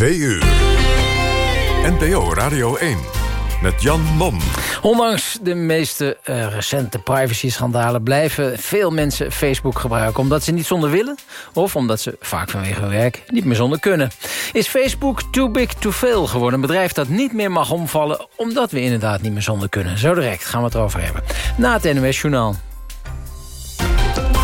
Twee uur. NPO Radio 1 met Jan Mom. Ondanks de meeste uh, recente privacy-schandalen... blijven veel mensen Facebook gebruiken... omdat ze niet zonder willen... of omdat ze, vaak vanwege hun werk, niet meer zonder kunnen. Is Facebook too big to fail geworden? Een bedrijf dat niet meer mag omvallen... omdat we inderdaad niet meer zonder kunnen. Zo direct gaan we het erover hebben. Na het NOS Journaal.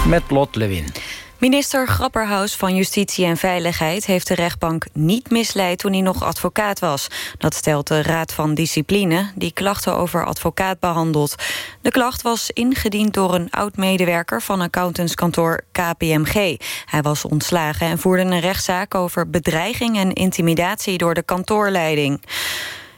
Met Lot Lewin. Minister Grapperhaus van Justitie en Veiligheid heeft de rechtbank niet misleid toen hij nog advocaat was. Dat stelt de Raad van Discipline, die klachten over advocaat behandelt. De klacht was ingediend door een oud-medewerker van accountantskantoor KPMG. Hij was ontslagen en voerde een rechtszaak over bedreiging en intimidatie door de kantoorleiding.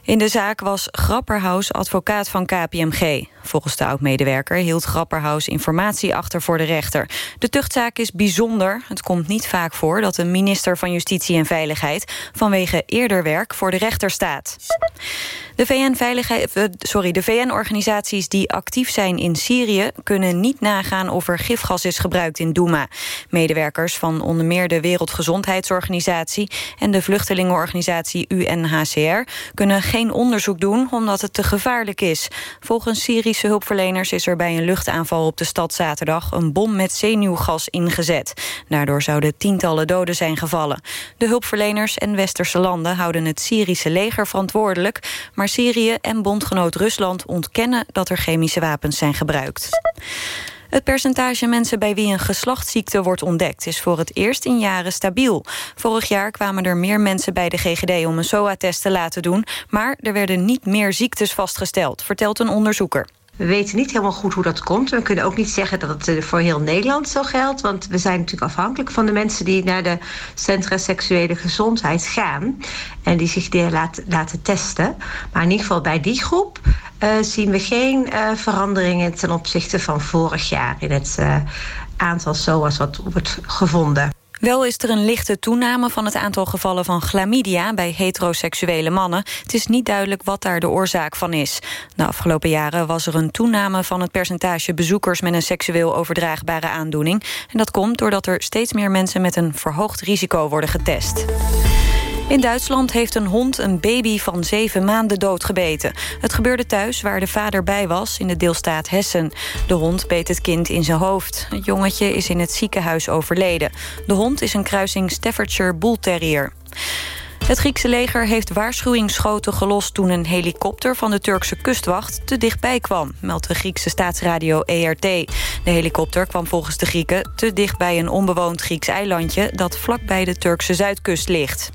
In de zaak was Grapperhaus advocaat van KPMG. Volgens de oud-medewerker hield Grapperhaus informatie achter voor de rechter. De tuchtzaak is bijzonder. Het komt niet vaak voor dat een minister van Justitie en Veiligheid... vanwege eerder werk voor de rechter staat. De VN-organisaties de VN die actief zijn in Syrië... kunnen niet nagaan of er gifgas is gebruikt in Douma. Medewerkers van onder meer de Wereldgezondheidsorganisatie... en de vluchtelingenorganisatie UNHCR... kunnen geen onderzoek doen omdat het te gevaarlijk is. Volgens Syrische hulpverleners is er bij een luchtaanval op de stad zaterdag... een bom met zenuwgas ingezet. Daardoor zouden tientallen doden zijn gevallen. De hulpverleners en westerse landen houden het Syrische leger verantwoordelijk... maar Syrië en bondgenoot Rusland ontkennen dat er chemische wapens zijn gebruikt. Het percentage mensen bij wie een geslachtsziekte wordt ontdekt... is voor het eerst in jaren stabiel. Vorig jaar kwamen er meer mensen bij de GGD om een SOA-test te laten doen... maar er werden niet meer ziektes vastgesteld, vertelt een onderzoeker. We weten niet helemaal goed hoe dat komt. We kunnen ook niet zeggen dat het eh, voor heel Nederland zo geldt. Want we zijn natuurlijk afhankelijk van de mensen die naar de Centra Seksuele Gezondheid gaan. En die zich daar laten, testen. Maar in ieder geval bij die groep zien we geen uh, veranderingen ten opzichte van vorig jaar in het uh, aantal SOA's wat wordt gevonden. Wel is er een lichte toename van het aantal gevallen van chlamydia bij heteroseksuele mannen. Het is niet duidelijk wat daar de oorzaak van is. De afgelopen jaren was er een toename van het percentage bezoekers met een seksueel overdraagbare aandoening. En dat komt doordat er steeds meer mensen met een verhoogd risico worden getest. In Duitsland heeft een hond een baby van zeven maanden doodgebeten. Het gebeurde thuis waar de vader bij was, in de deelstaat Hessen. De hond beet het kind in zijn hoofd. Het jongetje is in het ziekenhuis overleden. De hond is een kruising Staffordshire Bull Terrier. Het Griekse leger heeft waarschuwingsschoten gelost... toen een helikopter van de Turkse kustwacht te dichtbij kwam... meldt de Griekse staatsradio ERT. De helikopter kwam volgens de Grieken te dicht bij een onbewoond Grieks eilandje... dat vlakbij de Turkse zuidkust ligt.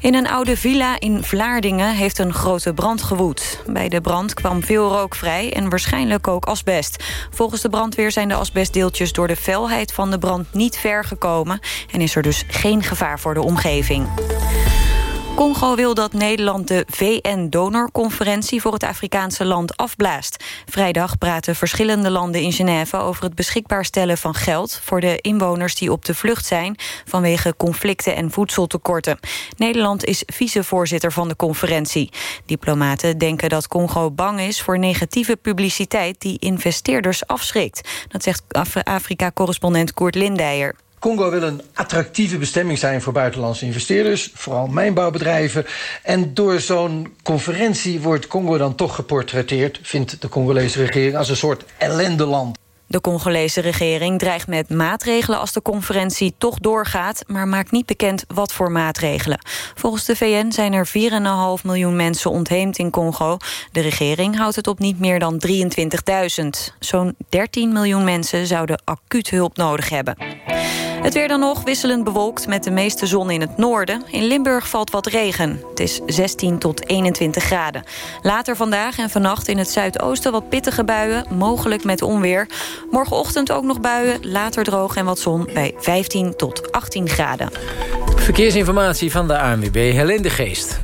In een oude villa in Vlaardingen heeft een grote brand gewoed. Bij de brand kwam veel rook vrij en waarschijnlijk ook asbest. Volgens de brandweer zijn de asbestdeeltjes door de felheid van de brand niet ver gekomen... en is er dus geen gevaar voor de omgeving. Congo wil dat Nederland de VN-donorconferentie voor het Afrikaanse land afblaast. Vrijdag praten verschillende landen in Genève over het beschikbaar stellen van geld voor de inwoners die op de vlucht zijn vanwege conflicten en voedseltekorten. Nederland is vicevoorzitter van de conferentie. Diplomaten denken dat Congo bang is voor negatieve publiciteit die investeerders afschrikt. Dat zegt Afrika-correspondent Koert Lindijer. Congo wil een attractieve bestemming zijn voor buitenlandse investeerders, vooral mijnbouwbedrijven. En door zo'n conferentie wordt Congo dan toch geportretteerd, vindt de Congolese regering, als een soort ellendeland. De Congolese regering dreigt met maatregelen als de conferentie toch doorgaat, maar maakt niet bekend wat voor maatregelen. Volgens de VN zijn er 4,5 miljoen mensen ontheemd in Congo. De regering houdt het op niet meer dan 23.000. Zo'n 13 miljoen mensen zouden acuut hulp nodig hebben. Het weer dan nog wisselend bewolkt met de meeste zon in het noorden. In Limburg valt wat regen. Het is 16 tot 21 graden. Later vandaag en vannacht in het zuidoosten wat pittige buien, mogelijk met onweer. Morgenochtend ook nog buien, later droog en wat zon bij 15 tot 18 graden. Verkeersinformatie van de ANWB Helene de Geest.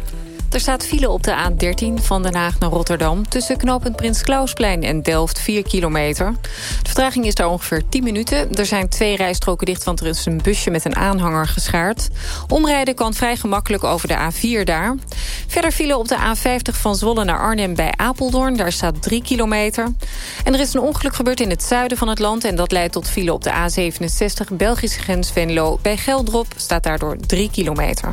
Er staat file op de A13 van Den Haag naar Rotterdam... tussen knooppunt Prins Klausplein en Delft 4 kilometer. De vertraging is daar ongeveer 10 minuten. Er zijn twee rijstroken dicht, want er is een busje met een aanhanger geschaard. Omrijden kan vrij gemakkelijk over de A4 daar. Verder file op de A50 van Zwolle naar Arnhem bij Apeldoorn. Daar staat 3 kilometer. En er is een ongeluk gebeurd in het zuiden van het land... en dat leidt tot file op de A67 Belgische grens Venlo. Bij Geldrop staat daardoor 3 kilometer.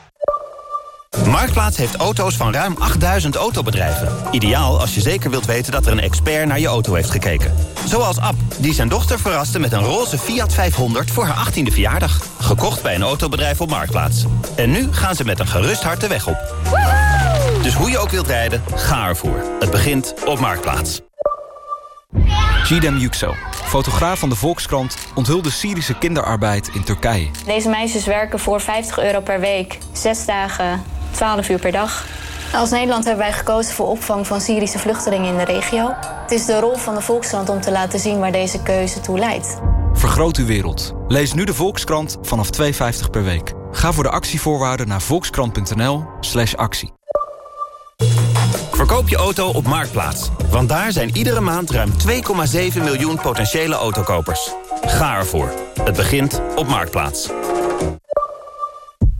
Marktplaats heeft auto's van ruim 8000 autobedrijven. Ideaal als je zeker wilt weten dat er een expert naar je auto heeft gekeken. Zoals Ab, die zijn dochter verraste met een roze Fiat 500 voor haar 18e verjaardag. Gekocht bij een autobedrijf op Marktplaats. En nu gaan ze met een gerust hart de weg op. Dus hoe je ook wilt rijden, ga ervoor. Het begint op Marktplaats. Gidem Yüksel, fotograaf van de Volkskrant... onthulde Syrische kinderarbeid in Turkije. Deze meisjes werken voor 50 euro per week. Zes dagen, 12 uur per dag. Als Nederland hebben wij gekozen voor opvang van Syrische vluchtelingen in de regio. Het is de rol van de Volkskrant om te laten zien waar deze keuze toe leidt. Vergroot uw wereld. Lees nu de Volkskrant vanaf 2,50 per week. Ga voor de actievoorwaarden naar volkskrant.nl slash actie. Verkoop je auto op Marktplaats. Want daar zijn iedere maand ruim 2,7 miljoen potentiële autokopers. Ga ervoor. Het begint op Marktplaats.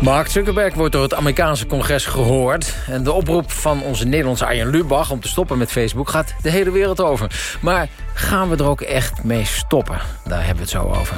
Mark Zuckerberg wordt door het Amerikaanse congres gehoord. En de oproep van onze Nederlandse Arjen Lubach om te stoppen met Facebook gaat de hele wereld over. Maar gaan we er ook echt mee stoppen? Daar hebben we het zo over.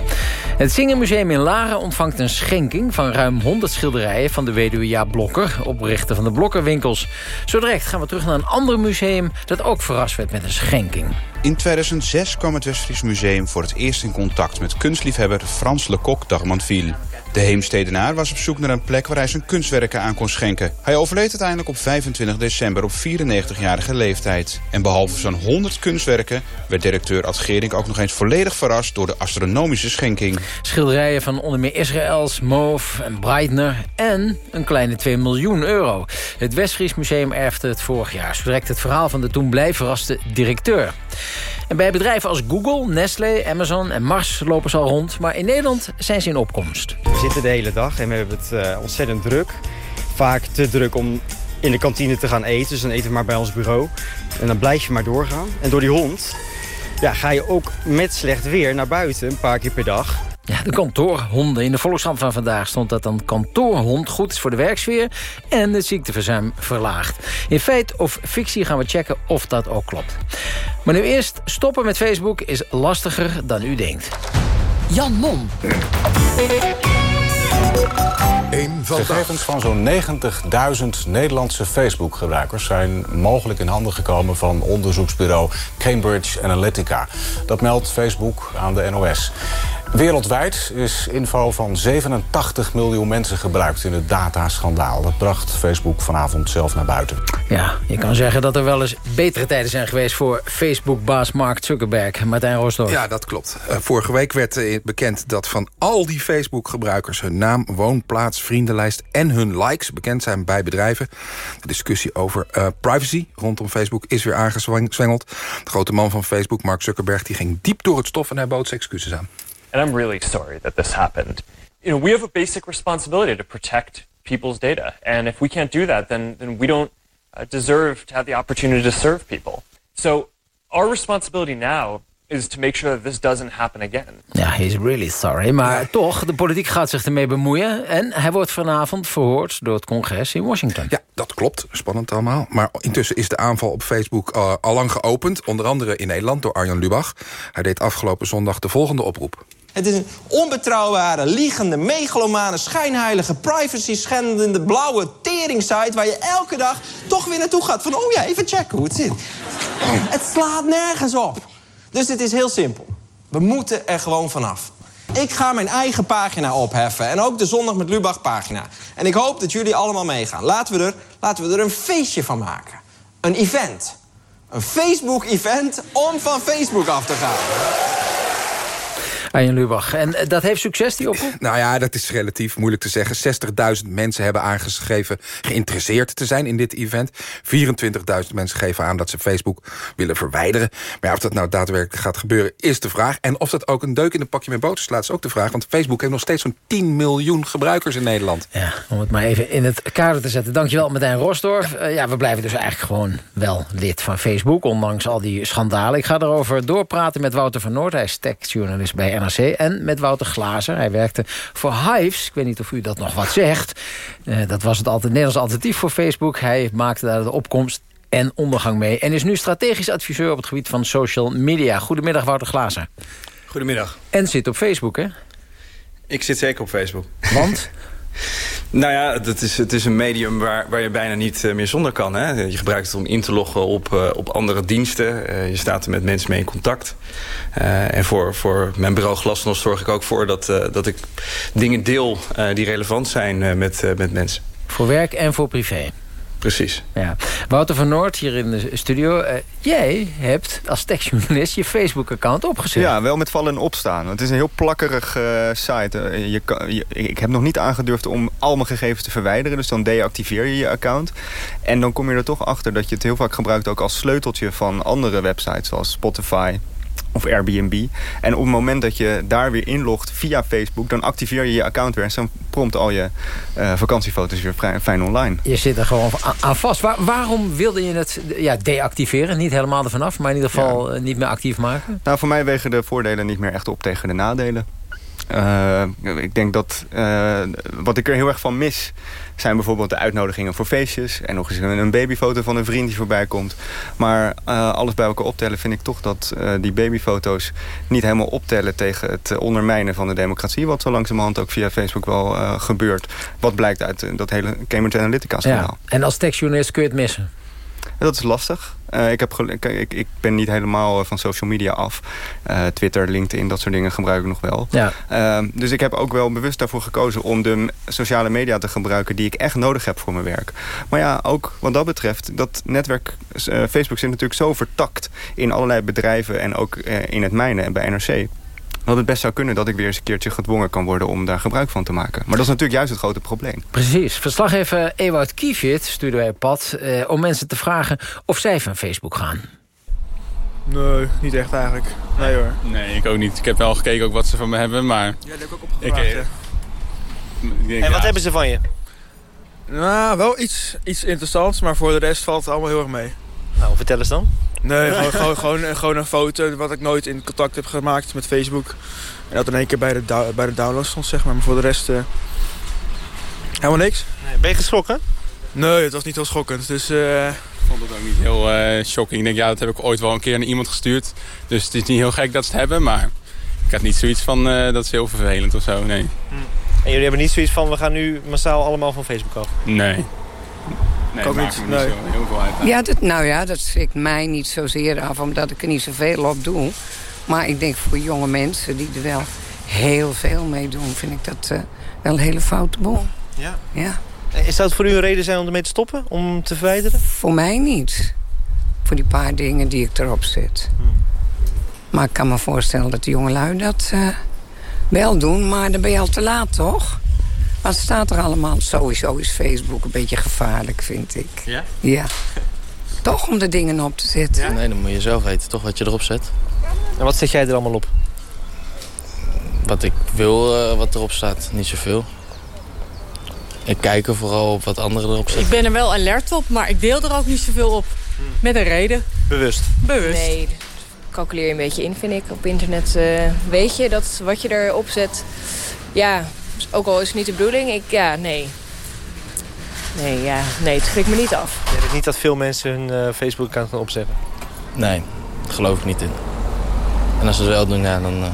Het Zingermuseum in Laren ontvangt een schenking van ruim 100 schilderijen van de weduwe Jaap Blokker, oprichter van de Blokkerwinkels. Zo direct gaan we terug naar een ander museum dat ook verrast werd met een schenking. In 2006 kwam het Westfries Museum voor het eerst in contact met kunstliefhebber Frans Lecoq d'Armanville. De Heemstedenaar was op zoek naar een plek waar hij zijn kunstwerken aan kon schenken. Hij overleed uiteindelijk op 25 december op 94-jarige leeftijd. En behalve zo'n 100 kunstwerken werd directeur Ad Gering ook nog eens volledig verrast door de astronomische schenking. Schilderijen van onder meer Israëls, Moof en Breitner en een kleine 2 miljoen euro. Het Westfries Museum erfde het vorig jaar. Zo het verhaal van de toen blij verraste directeur. En bij bedrijven als Google, Nestlé, Amazon en Mars lopen ze al rond. Maar in Nederland zijn ze in opkomst. We zitten de hele dag en we hebben het uh, ontzettend druk. Vaak te druk om in de kantine te gaan eten. Dus dan eten we maar bij ons bureau. En dan blijf je maar doorgaan. En door die hond ja, ga je ook met slecht weer naar buiten een paar keer per dag. Ja, de kantoorhonden. In de Volkskrant van vandaag stond dat een kantoorhond goed is voor de werksfeer en het ziekteverzuim verlaagt. In feit of fictie gaan we checken of dat ook klopt. Maar nu eerst, stoppen met Facebook is lastiger dan u denkt. Jan Mom. Gegevens van zo'n 90.000 Nederlandse Facebook-gebruikers... zijn mogelijk in handen gekomen van onderzoeksbureau Cambridge Analytica. Dat meldt Facebook aan de NOS. Wereldwijd is info van 87 miljoen mensen gebruikt in het dataschandaal. Dat bracht Facebook vanavond zelf naar buiten. Ja, je kan zeggen dat er wel eens betere tijden zijn geweest... voor Facebook-baas Mark Zuckerberg. Martijn Roosdorff. Ja, dat klopt. Uh, vorige week werd uh, bekend dat van al die Facebook-gebruikers... hun naam, woonplaats, vriendenlijst en hun likes bekend zijn bij bedrijven. De discussie over uh, privacy rondom Facebook is weer aangezwengeld. De grote man van Facebook, Mark Zuckerberg, die ging diep door het stof... en hij bood zijn excuses aan. And I'm really sorry that this happened. You know, we have a basic responsibility to protect people's data. And if we can't do that, then, then we don't uh, deserve to have the opportunity to serve people. So our responsibility now is to make sure that this doesn't happen again. Ja, he's really sorry. Maar toch, de politiek gaat zich ermee bemoeien. En hij wordt vanavond verhoord door het congres in Washington. Ja, dat klopt. Spannend allemaal. Maar intussen is de aanval op Facebook uh, al lang geopend. Onder andere in Nederland door Arjan Lubach. Hij deed afgelopen zondag de volgende oproep. Het is een onbetrouwbare, liegende, megalomane, schijnheilige, privacy-schendende, blauwe tering-site... waar je elke dag toch weer naartoe gaat van... oh ja, even checken hoe het zit. Het slaat nergens op. Dus het is heel simpel. We moeten er gewoon vanaf. Ik ga mijn eigen pagina opheffen. En ook de Zondag met Lubach pagina. En ik hoop dat jullie allemaal meegaan. Laten we er, laten we er een feestje van maken. Een event. Een Facebook-event om van Facebook af te gaan. Arjen Lubach. En eh, dat heeft succes, die oproep? Nou ja, dat is relatief moeilijk te zeggen. 60.000 mensen hebben aangegeven geïnteresseerd te zijn in dit event. 24.000 mensen geven aan dat ze Facebook willen verwijderen. Maar ja, of dat nou daadwerkelijk gaat gebeuren, is de vraag. En of dat ook een deuk in een pakje met boter slaat, is ook de vraag. Want Facebook heeft nog steeds zo'n 10 miljoen gebruikers in Nederland. Ja, om het maar even in het kader te zetten. Dankjewel, Martijn Rosdorf. Ja. Uh, ja, we blijven dus eigenlijk gewoon wel lid van Facebook, ondanks al die schandalen. Ik ga erover doorpraten met Wouter van Noord. Hij is techjournalist bij NRC. En met Wouter Glazer. Hij werkte voor Hives. Ik weet niet of u dat nog wat zegt. Uh, dat was het altijd Nederlands alternatief voor Facebook. Hij maakte daar de opkomst en ondergang mee. En is nu strategisch adviseur op het gebied van social media. Goedemiddag, Wouter Glazer. Goedemiddag. En zit op Facebook, hè? Ik zit zeker op Facebook. Want? Nou ja, het is, het is een medium waar, waar je bijna niet uh, meer zonder kan. Hè? Je gebruikt het om in te loggen op, uh, op andere diensten. Uh, je staat er met mensen mee in contact. en voor, voor mijn bureau Glasnost zorg ik ook voor dat, dat ik dingen deel die relevant zijn met, met mensen. Voor werk en voor privé? Precies. Ja. Wouter van Noord hier in de studio. Uh, jij hebt als techjournalist je Facebook-account opgezet. Ja, wel met vallen en opstaan. Het is een heel plakkerig uh, site. Uh, je kan, je, ik heb nog niet aangedurfd om al mijn gegevens te verwijderen. Dus dan deactiveer je je account. En dan kom je er toch achter dat je het heel vaak gebruikt... ook als sleuteltje van andere websites zoals Spotify of Airbnb. En op het moment dat je daar weer inlogt via Facebook... dan activeer je je account weer en dan prompt al je uh, vakantiefoto's weer vrij, fijn online. Je zit er gewoon aan vast. Waar, waarom wilde je het ja, deactiveren? Niet helemaal ervan af, maar in ieder geval ja. niet meer actief maken? Nou, voor mij wegen de voordelen niet meer echt op tegen de nadelen. Uh, ik denk dat uh, wat ik er heel erg van mis zijn bijvoorbeeld de uitnodigingen voor feestjes. En nog eens een babyfoto van een vriend die voorbij komt. Maar uh, alles bij elkaar optellen vind ik toch dat die babyfoto's niet helemaal optellen tegen het ondermijnen van de democratie. Wat zo langzamerhand ook via Facebook wel gebeurt. Wat blijkt uit dat hele Cambridge Analytica schandaal. Ja. En als tekstjournalist kun je het missen? Dat is lastig. Uh, ik, heb ik, ik, ben niet helemaal van social media af. Uh, Twitter, LinkedIn, dat soort dingen gebruik ik nog wel. Ja. Uh, dus ik heb ook wel bewust daarvoor gekozen om de sociale media te gebruiken... die ik echt nodig heb voor mijn werk. Maar ja, ook wat dat betreft, dat netwerk... Facebook zit natuurlijk zo vertakt in allerlei bedrijven... en ook in het mijne en bij NRC dat het best zou kunnen dat ik weer eens een keertje gedwongen kan worden om daar gebruik van te maken. Maar dat is natuurlijk juist het grote probleem. Precies. Verslaggever Ewout Kievit stuurde wij op pad eh, om mensen te vragen of zij van Facebook gaan. Nee, niet echt eigenlijk. Nee hoor. Nee, ik ook niet. Ik heb wel gekeken ook wat ze van me hebben, maar... Ja, dat heb ik ook opgevraagd. Ik, denk, en wat ja, hebben ze van je? Nou, wel iets, iets interessants, maar voor de rest valt het allemaal heel erg mee. Nou, vertel eens dan. Nee, gewoon, gewoon, gewoon, gewoon, een foto wat ik nooit in contact heb gemaakt met Facebook. En dat in één keer bij de, bij de download stond, zeg maar. Maar voor de rest uh, helemaal niks. Nee, ben je geschrokken? Nee, het was niet heel schokkend. Dus, uh... Ik vond het ook niet heel uh, shocking. Ik denk, ja, dat heb ik ooit wel een keer aan iemand gestuurd. Dus het is niet heel gek dat ze het hebben, maar... Ik had niet zoiets van, dat is heel vervelend of zo, nee. Hm. En jullie hebben niet zoiets van, we gaan nu massaal allemaal van Facebook af? Nee. Nee, ook niet. Nee. Niet heel veel uit. Ja, dat, nou ja, dat schrikt mij niet zozeer af, omdat ik er niet zoveel op doe. Maar ik denk voor jonge mensen die er wel heel veel mee doen... vind ik dat uh, wel een hele foute boel. Ja. ja. Is dat voor u een reden zijn om ermee te stoppen? Om te verwijderen? Voor mij niet. Voor die paar dingen die ik erop zet. Hmm. Maar ik kan me voorstellen dat de jongelui dat uh, wel doen. Maar dan ben je al te laat, toch? Wat staat er allemaal? Sowieso is Facebook een beetje gevaarlijk, vind ik. Ja? Ja. toch om de dingen op te zetten. Ja? Nee, dan moet je zelf weten, toch, wat je erop zet. En wat zet jij er allemaal op? Wat ik wil, uh, wat erop staat. Niet zoveel. Ik kijk er vooral op wat anderen erop zetten. Ik ben er wel alert op, maar ik deel er ook niet zoveel op. Met een reden. Bewust? Bewust. Nee, dat calculeer je een beetje in, vind ik. Op internet uh, weet je dat wat je erop zet... Ja, ook al is het niet de bedoeling, ik, ja, nee. Nee, ja, nee, het schrikt me niet af. Je denkt niet dat veel mensen hun uh, Facebook-account gaan opzetten? Nee, daar geloof ik niet in. En als ze het wel doen, ja, dan uh,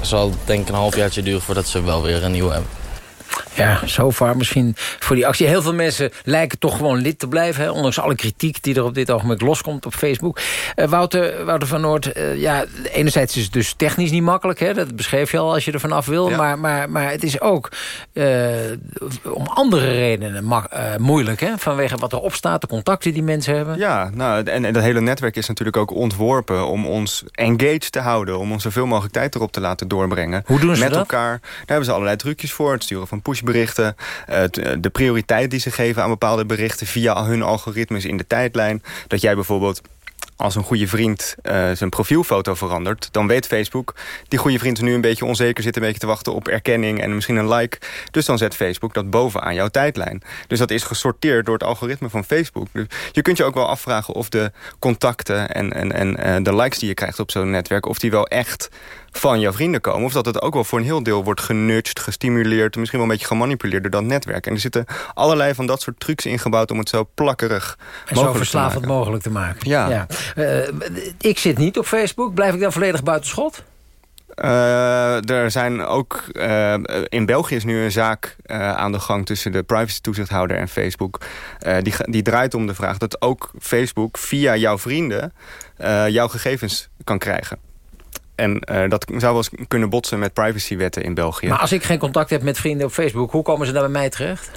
zal het denk ik een halfjaartje duren... voordat ze wel weer een nieuwe hebben. Ja, zover misschien voor die actie. Heel veel mensen lijken toch gewoon lid te blijven. Hè, ondanks alle kritiek die er op dit ogenblik loskomt op Facebook. Uh, Wouter, Wouter van Noord, uh, ja, enerzijds is het dus technisch niet makkelijk. Hè, dat beschreef je al als je er vanaf wil. Ja. Maar, maar, maar het is ook uh, om andere redenen moeilijk. Hè, vanwege wat erop staat, de contacten die mensen hebben. Ja, nou, en, en dat hele netwerk is natuurlijk ook ontworpen... om ons engaged te houden. Om ons zoveel mogelijk tijd erop te laten doorbrengen. Hoe doen ze Met dat? elkaar. Daar hebben ze allerlei trucjes voor. Het sturen van pushberichten. Uh, de prioriteit die ze geven aan bepaalde berichten... via hun algoritmes in de tijdlijn. Dat jij bijvoorbeeld als een goede vriend uh, zijn profielfoto verandert... dan weet Facebook, die goede vriend is nu een beetje onzeker... zit een beetje te wachten op erkenning en misschien een like. Dus dan zet Facebook dat bovenaan jouw tijdlijn. Dus dat is gesorteerd door het algoritme van Facebook. Dus je kunt je ook wel afvragen of de contacten en, en, en uh, de likes die je krijgt op zo'n netwerk... of die wel echt van jouw vrienden komen. Of dat het ook wel voor een heel deel wordt genudged, gestimuleerd... misschien wel een beetje gemanipuleerd door dat netwerk. En er zitten allerlei van dat soort trucs ingebouwd... om het zo plakkerig en mogelijk zo verslavend mogelijk te maken. Ja. ja. Uh, ik zit niet op Facebook. Blijf ik dan volledig buiten schot? Uh, er zijn ook... Uh, in België is nu een zaak uh, aan de gang... tussen de privacy-toezichthouder en Facebook. die, die draait om de vraag dat ook Facebook... via jouw vrienden jouw gegevens kan krijgen. En dat zou wel eens kunnen botsen met privacywetten in België. Maar als ik geen contact heb met vrienden op Facebook... hoe komen ze dan bij mij terecht?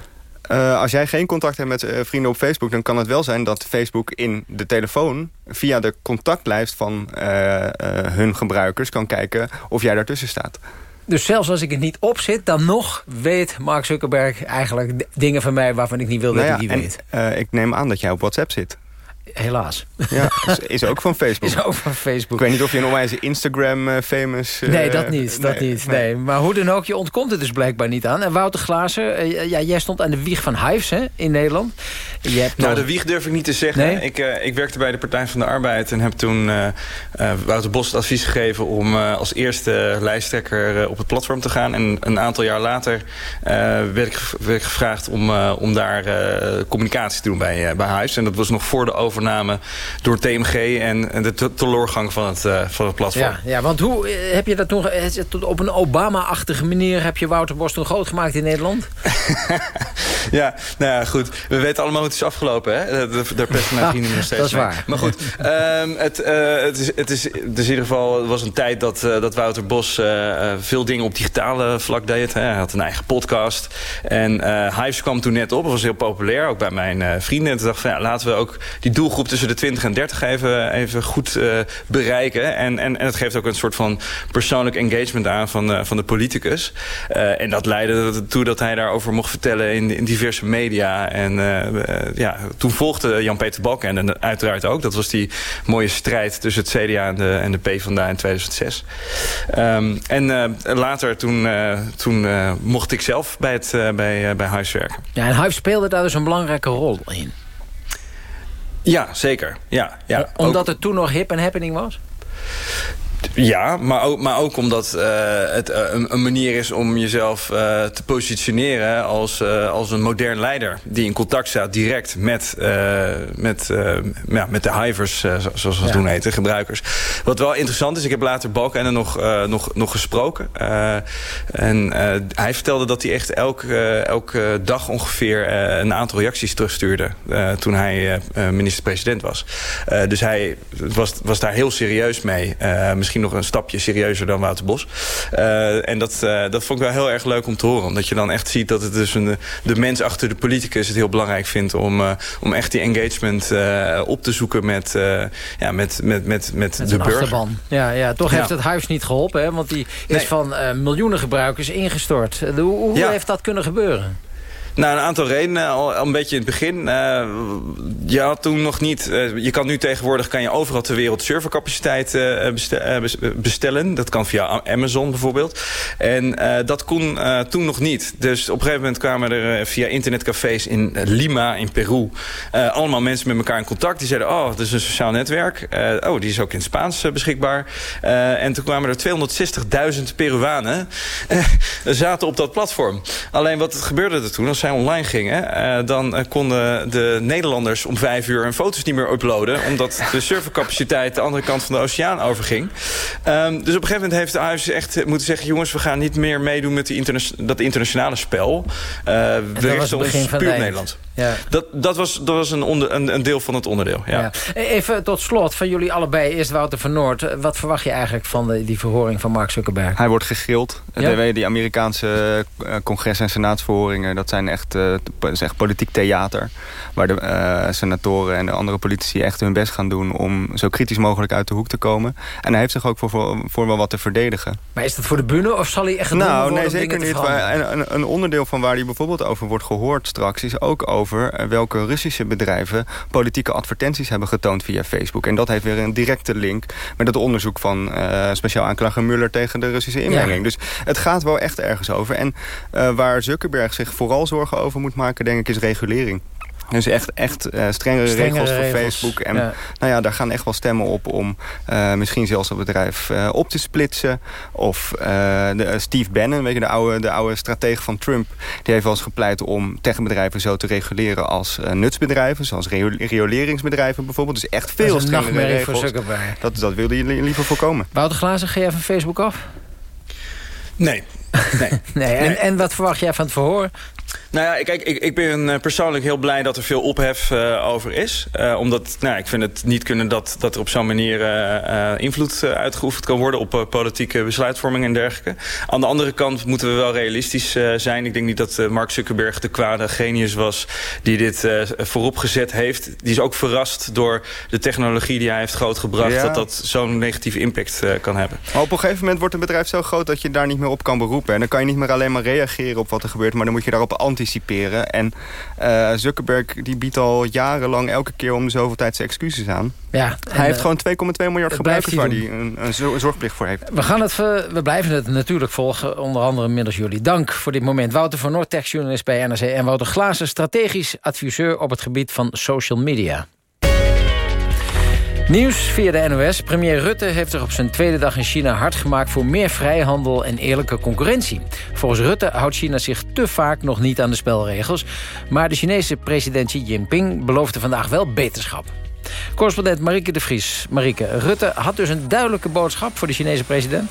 Uh, als jij geen contact hebt met uh, vrienden op Facebook... dan kan het wel zijn dat Facebook in de telefoon... via de contactlijst van uh, hun gebruikers kan kijken... of jij daartussen staat. Dus zelfs als ik het niet op zit, dan nog weet Mark Zuckerberg eigenlijk dingen van mij... waarvan ik niet wil dat nou ja, hij die en, weet. ik neem aan dat jij op WhatsApp zit. Helaas. Ja, is, is, ook van Facebook. Is ook van Facebook. Ik weet niet of je een onwijs Instagram-famous... Uh, nee, dat niet. Dat nee, niet nee. nee. Maar hoe dan ook, je ontkomt het dus blijkbaar niet aan. En Wouter Glazen, uh, ja, jij stond aan de wieg van Hives hè, in Nederland. Je hebt nou, nog... de wieg durf ik niet te zeggen. Nee? Ik, uh, ik werkte bij de Partij van de Arbeid... en heb toen Wouter Bos het advies gegeven... om als eerste lijsttrekker op het platform te gaan. En een aantal jaar later werd ik, werd, ik, gevraagd om, om daar communicatie te doen bij, bij Hives. En dat was nog voor de overname door TMG en de teloorgang van het, uh, van het platform. Ja, ja, want hoe heb je dat toen op een Obama-achtige manier heb je Wouter Bos toen groot gemaakt in Nederland? ja, nou ja, goed. We weten allemaal hoe het is afgelopen, hè? Daar pesten mijn vrienden nog steeds dat is mee. waar. Maar goed, um, het, uh, het, is, het, is, in ieder geval het was een tijd dat, uh, dat Wouter Bos uh, veel dingen op digitale vlak deed. Hè? Hij had een eigen podcast. En Hives kwam toen net op. Dat was heel populair, ook bij mijn vrienden. En toen dacht ik van, ja, laten we ook die doelgroep tussen de 20 en 30 even, even goed uh, bereiken. En, en, en het geeft ook een soort van persoonlijk engagement aan van, uh, van de politicus. Uh, en dat leidde ertoe dat hij daarover mocht vertellen in, in diverse media. En ja, toen volgde Jan-Peter Balken en uiteraard ook. Dat was die mooie strijd tussen het CDA en de, en de PvdA in 2006. Um, en later toen, toen mocht ik zelf bij, het, bij, bij Huis werken. Ja, en Huis speelde daar dus een belangrijke rol in. Ja, zeker. Ja, ja. Omdat ook... het toen nog hip en happening was? Ja, maar ook, maar ook omdat uh, het uh, een, een, manier is om jezelf uh, te positioneren als, als een modern leider. Die in contact staat direct met, met, ja, met de hivers, zoals we het ja. toen heten, gebruikers. Wat wel interessant is, ik heb later Balkenende nog, nog, nog gesproken. en hij vertelde dat hij echt elke, elke dag ongeveer een aantal reacties terugstuurde. toen hij minister-president was. dus hij was, was daar heel serieus mee. misschien nog een stapje serieuzer dan Wouter Bos. Uh, en dat, uh, dat vond ik wel heel erg leuk om te horen. Omdat je dan echt ziet dat het dus een, de mens achter de politicus het heel belangrijk vindt... om, uh, om echt die engagement op te zoeken met, ja, met, met, met, met, met de burger. Achterban. Ja, ja, toch ja. heeft het huis niet geholpen. Hè? Want die is nee. van miljoenen gebruikers ingestort. hoe hoe ja. heeft dat kunnen gebeuren? Nou, een aantal redenen. Al, een beetje in het begin. Uh, je had toen nog niet... Uh, je kan nu tegenwoordig kan je overal ter wereld servercapaciteit uh, bestellen. Dat kan via Amazon bijvoorbeeld. En dat kon toen nog niet. Dus op een gegeven moment kwamen er via internetcafés in Lima, in Peru... allemaal mensen met elkaar in contact. Die zeiden, oh, dat is een sociaal netwerk. oh, die is ook in Spaans beschikbaar. en toen kwamen er 260.000 Peruanen... zaten op dat platform. Alleen wat gebeurde er toen? Als zij online gingen... Uh, dan uh, konden de Nederlanders om vijf uur hun foto's niet meer uploaden... omdat de servercapaciteit de andere kant van de oceaan overging. Um, dus op een gegeven moment heeft de huis echt moeten zeggen... jongens, we gaan niet meer meedoen met die interna dat internationale spel. Uh, we richten ons puur op Nederland. Ja. Dat, dat, was, dat was een, onder, een, een deel van het onderdeel, ja. ja. Even tot slot van jullie allebei. Eerst Wouter van Noord. Wat verwacht je eigenlijk van de, die verhoring van Mark Zuckerberg? Hij wordt gegrild. Ja? Die Amerikaanse congres- en senaatsverhoringen... dat zijn echt, uh, echt politiek theater. Waar de uh, senatoren en de andere politici echt hun best gaan doen... om zo kritisch mogelijk uit de hoek te komen. En hij heeft zich ook voor, voor, voor wel wat te verdedigen. Maar is dat voor de bühne of zal hij echt Nou, nee, zeker niet. Een, een, onderdeel van waar hij bijvoorbeeld over wordt gehoord straks... is ook over eh, welke Russische bedrijven... politieke advertenties hebben getoond via Facebook. En dat heeft weer een directe link met het onderzoek van uh, speciaal aanklager Muller... tegen de Russische inmenging. Dus het gaat wel echt ergens over. En uh, waar Zuckerberg zich vooral zorgen over moet maken, denk ik, is regulering. Dus echt, echt uh, strengere, regels voor Facebook. En nou ja, daar gaan echt wel stemmen op om uh, misschien zelfs het bedrijf uh, op te splitsen. Of de, Steve Bannon, weet je, de oude, de oude stratege van Trump... die heeft wel eens gepleit om techbedrijven zo te reguleren als nutsbedrijven. Zoals rioleringsbedrijven bijvoorbeeld. Dus echt veel strengere regels. Dat, dat wilde je liever voorkomen. Wouter Glazen, ga jij van Facebook af? Nee, Nee. nee, en, en, wat verwacht jij van het verhoor? Nou ja, kijk, ik, ik ben eh, persoonlijk heel blij dat er veel ophef uh, over is. Uh, omdat, nou, ik vind het niet kunnen dat, dat er op zo'n manier uh, invloed uitgeoefend kan worden... op politieke besluitvorming en dergelijke. Aan de andere kant moeten we wel realistisch zijn. Ik denk niet dat Mark Zuckerberg de kwade genius was die dit voorop gezet heeft. Die is ook verrast door de technologie die hij heeft grootgebracht... dat dat zo'n negatieve impact kan hebben. Maar op een gegeven moment wordt een bedrijf zo groot... dat je daar niet meer op kan beroepen. En dan kan je niet meer alleen maar reageren op wat er gebeurt... maar dan moet je daarop anticiperen. En uh, Zuckerberg die biedt al jarenlang elke keer om de zoveel tijd zijn excuses aan. Ja, hij heeft gewoon 2,2 miljard gebruikers waar hij een, een, zorgplicht voor heeft. We, gaan het, we blijven het natuurlijk volgen, onder andere middels jullie. Dank voor dit moment. Wouter van Noord, techjournalist bij NRC... en Wouter Glazen, strategisch adviseur op het gebied van social media. Nieuws via de NOS. Premier Rutte heeft zich op zijn tweede dag in China hard gemaakt... voor meer vrijhandel en eerlijke concurrentie. Volgens Rutte houdt China zich te vaak nog niet aan de spelregels. Maar de Chinese president Xi Jinping beloofde vandaag wel beterschap. Correspondent Marike de Vries. Marike, Rutte had dus een duidelijke boodschap voor de Chinese president?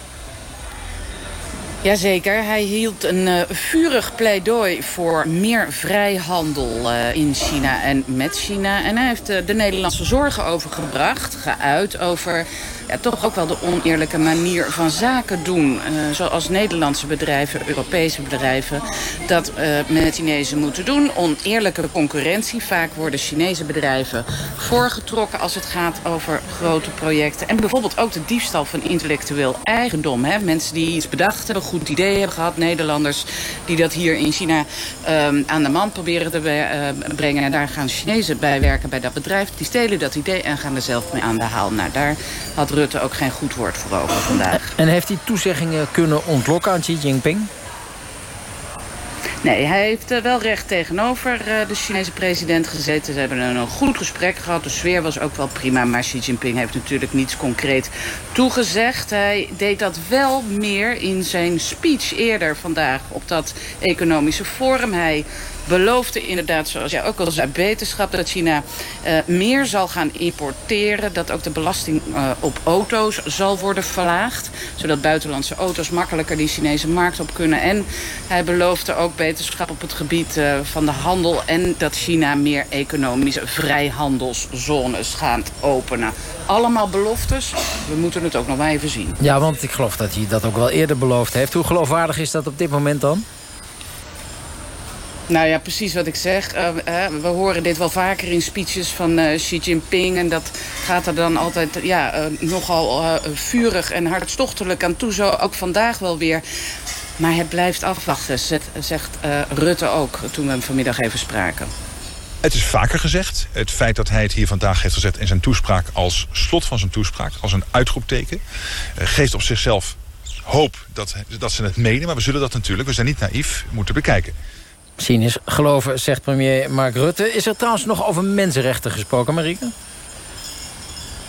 Jazeker, hij hield een uh, vurig pleidooi voor meer vrijhandel uh, in China en met China. En hij heeft uh, de Nederlandse zorgen overgebracht, geuit over ja, toch ook wel de oneerlijke manier van zaken doen. Zoals Nederlandse bedrijven, Europese bedrijven dat met Chinezen moeten doen. Oneerlijke concurrentie. Vaak worden Chinese bedrijven voorgetrokken als het gaat over grote projecten. En bijvoorbeeld ook de diefstal van intellectueel eigendom. Hè? Mensen die iets bedacht hebben, een goed idee hebben gehad. Nederlanders die dat hier in China um, aan de man proberen te uh, brengen. En daar gaan Chinezen bij werken bij dat bedrijf. Die stelen dat idee en gaan er zelf mee aan de haal. Nou, daar had Rutte ook geen goed woord voor over vandaag. En heeft hij toezeggingen kunnen ontlokken aan Xi Jinping? Nee, hij heeft uh, wel recht tegenover uh, de Chinese president gezeten. Ze hebben een, goed gesprek gehad. De sfeer was ook wel prima. Maar Xi Jinping heeft natuurlijk niets concreet toegezegd. Hij deed dat wel meer in zijn speech eerder vandaag op dat economische forum. Hij beloofde inderdaad, zoals jij ook al zei, beterschap... dat China uh, meer zal gaan importeren. Dat ook de belasting uh, op auto's zal worden verlaagd. Zodat buitenlandse auto's makkelijker die Chinese markt op kunnen. En hij beloofde ook beterschap op het gebied uh, van de handel... en dat China meer economische vrijhandelszones gaat openen. Allemaal beloftes. We moeten het ook nog wel even zien. Ja, want ik geloof dat hij dat ook wel eerder beloofd heeft. Hoe geloofwaardig is dat op dit moment dan? Nou ja, precies wat ik zeg. Uh, we horen dit wel vaker in speeches van uh, Xi Jinping. En dat gaat er dan altijd ja, nogal vurig en hartstochtelijk aan toe. Zo ook vandaag wel weer. Maar het blijft afwachten, zegt Rutte ook... toen we hem vanmiddag even spraken. Het is vaker gezegd. Het feit dat hij het hier vandaag heeft gezet in zijn toespraak... als slot van zijn toespraak, als een uitroepteken... Geeft op zichzelf hoop dat, dat ze het menen. Maar we zullen dat natuurlijk, we zijn niet naïef, moeten bekijken. Cynisch geloven, zegt premier Mark Rutte. Is er trouwens nog over mensenrechten gesproken, Marieke?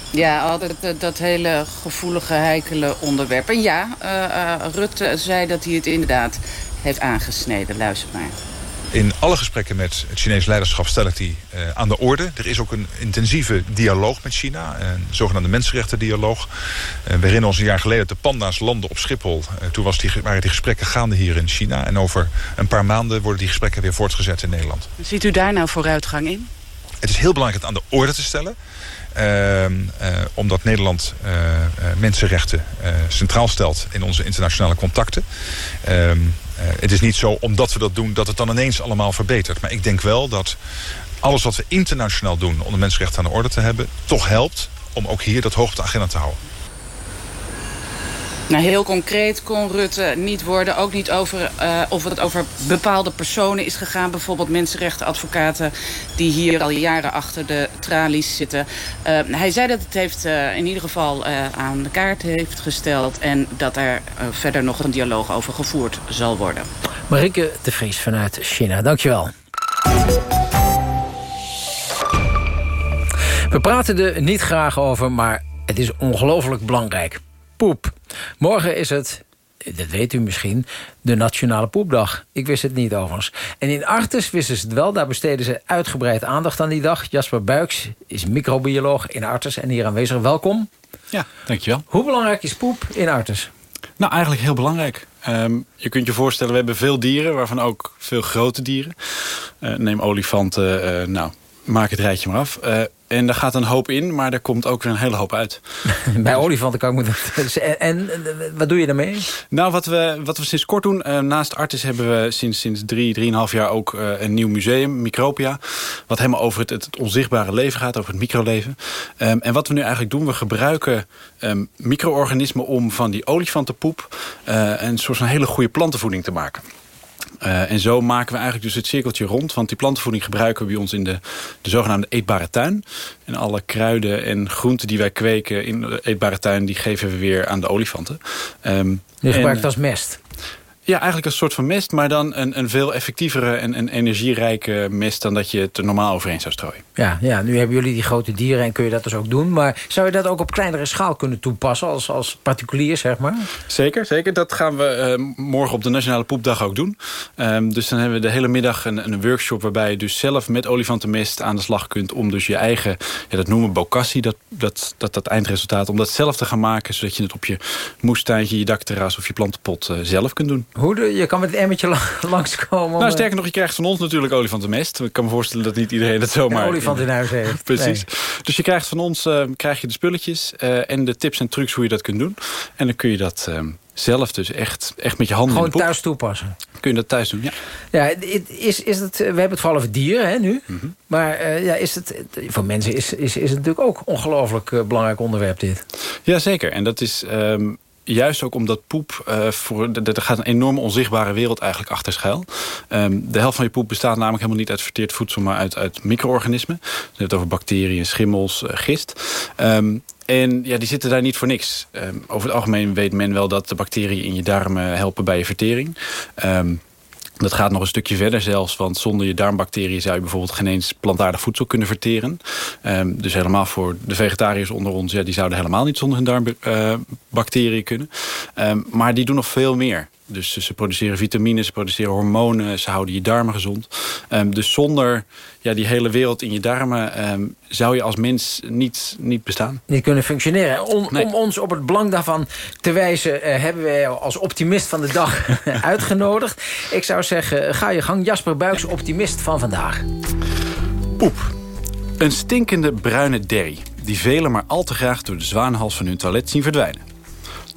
Ja, altijd dat, hele gevoelige, heikele onderwerp. En ja, uh, Rutte zei dat hij het inderdaad heeft aangesneden. Luister maar. In alle gesprekken met het Chinese leiderschap stel ik die uh, aan de orde. Er is ook een intensieve dialoog met China, een zogenaamde mensenrechtendialoog. Uh, we herinneren ons een jaar geleden dat de panda's landen op Schiphol. Uh, toen was die, waren die gesprekken gaande hier in China. En over een paar maanden worden die gesprekken weer voortgezet in Nederland. Ziet u daar nou vooruitgang in? Het is heel belangrijk het aan de orde te stellen. Uh, uh, omdat Nederland uh, mensenrechten centraal stelt in onze internationale contacten. Ehm, het is niet zo omdat we dat doen dat het dan ineens allemaal verbetert. Maar ik denk wel dat alles wat we internationaal doen om de mensenrechten aan de orde te hebben... toch helpt om ook hier dat hoog op de agenda te houden. Nou, heel concreet kon Rutte niet worden. Ook niet over uh, of het over bepaalde personen is gegaan. Bijvoorbeeld mensenrechtenadvocaten die hier al jaren achter de tralies zitten. Uh, hij zei dat het heeft uh, in ieder geval aan de kaart heeft gesteld. En dat er verder nog een dialoog over gevoerd zal worden. Marike de Vries vanuit China, dankjewel. We praten er niet graag over, maar het is ongelooflijk belangrijk poep. Morgen is het, dat weet u misschien, de Nationale Poepdag. Ik wist het niet overigens. En in Artes wisten ze het wel, daar besteden ze uitgebreid aandacht aan die dag. Jasper Buiks is microbioloog in Artes en hier aanwezig. Welkom. Ja, dankjewel. Hoe belangrijk is poep in Artes? Nou, eigenlijk heel belangrijk. Um, je kunt je voorstellen, we hebben veel dieren, waarvan ook veel grote dieren. Uh, neem olifanten, uh, nou, maak het rijtje maar af. Uh, en daar gaat een hoop in, maar er komt ook weer een hele hoop uit. Bij olifanten kan ik moeten... En, en wat doe je daarmee? Nou, wat we, wat we sinds kort doen... Uh, naast Artis hebben we sinds, sinds drie, drieënhalf jaar ook uh, een nieuw museum, Micropia. Wat helemaal over het, het, onzichtbare leven gaat, over het microleven. Um, en wat we nu eigenlijk doen, we gebruiken um, micro-organismen... om van die olifantenpoep een soort van hele goede plantenvoeding te maken. Uh, en zo maken we eigenlijk dus het cirkeltje rond. Want die plantenvoeding gebruiken we bij ons in de, de zogenaamde eetbare tuin. En alle kruiden en groenten die wij kweken in de eetbare tuin... die geven we weer aan de olifanten. Um, je gebruikt het als mest? Ja, eigenlijk een soort van mest, maar dan een, een veel effectievere en een energierijke mest dan dat je het er normaal overheen zou strooien. Ja, ja, nu hebben jullie die grote dieren en kun je dat dus ook doen. Maar zou je dat ook op kleinere schaal kunnen toepassen als, als particulier, zeg maar? Zeker, zeker. Dat gaan we uh, morgen op de Nationale Poepdag ook doen. Um, dus dan hebben we de hele middag een, een workshop waarbij je dus zelf met olifantenmest aan de slag kunt om dus je eigen, ja, dat noemen we bokassi, dat, dat, dat, dat eindresultaat, om dat zelf te gaan maken, zodat je het op je moestuintje, je dakterras of je plantenpot uh, zelf kunt doen. Hoe de, je kan met het emmertje langskomen. Nou, sterker nog, je krijgt van ons natuurlijk olifantenmest. Ik kan me voorstellen dat niet iedereen het zomaar... Een olifant in huis heeft. Precies. Dus je krijgt van ons uh, krijg je de spulletjes uh, en de tips en trucs hoe je dat kunt doen. En dan kun je dat... Uh, zelf dus echt, echt met je handen Gewoon in thuis toepassen. Kun je dat thuis doen, ja. Ja, is, is het, we hebben het vooral over dieren hè, nu. Mm -hmm. Maar uh, ja, is het, voor mensen is, is, is het natuurlijk ook een ongelooflijk uh, belangrijk onderwerp dit. Jazeker. En dat is... Um, juist ook omdat poep... Uh, voor, er gaat een enorme onzichtbare wereld eigenlijk achter schuil. Um, de helft van je poep bestaat namelijk helemaal niet uit verteerd voedsel... maar uit, uit micro-organismen. We hebben het over bacteriën, schimmels, uh, gist. Um, en ja, die zitten daar niet voor niks. Um, over het algemeen weet men wel dat de bacteriën in je darmen helpen bij je vertering. Dat gaat nog een stukje verder zelfs, want zonder je darmbacteriën zou je bijvoorbeeld geen eens plantaardig voedsel kunnen verteren. Um, dus helemaal voor de vegetariërs onder ons, ja, die zouden helemaal niet zonder hun darmbacteriën uh, kunnen. Um, maar die doen nog veel meer. Dus ze produceren vitamines, ze produceren hormonen, ze houden je darmen gezond. Um, dus zonder ja, die hele wereld in je darmen um, zou je als mens niet, niet bestaan. Niet kunnen functioneren. Om, nee. om ons op het belang daarvan te wijzen... Uh, hebben wij als optimist van de dag uitgenodigd. Ik zou zeggen, ga je gang. Jasper Buiks, optimist van vandaag. Poep. Een stinkende bruine derry... die velen maar al te graag door de zwaanhals van hun toilet zien verdwijnen.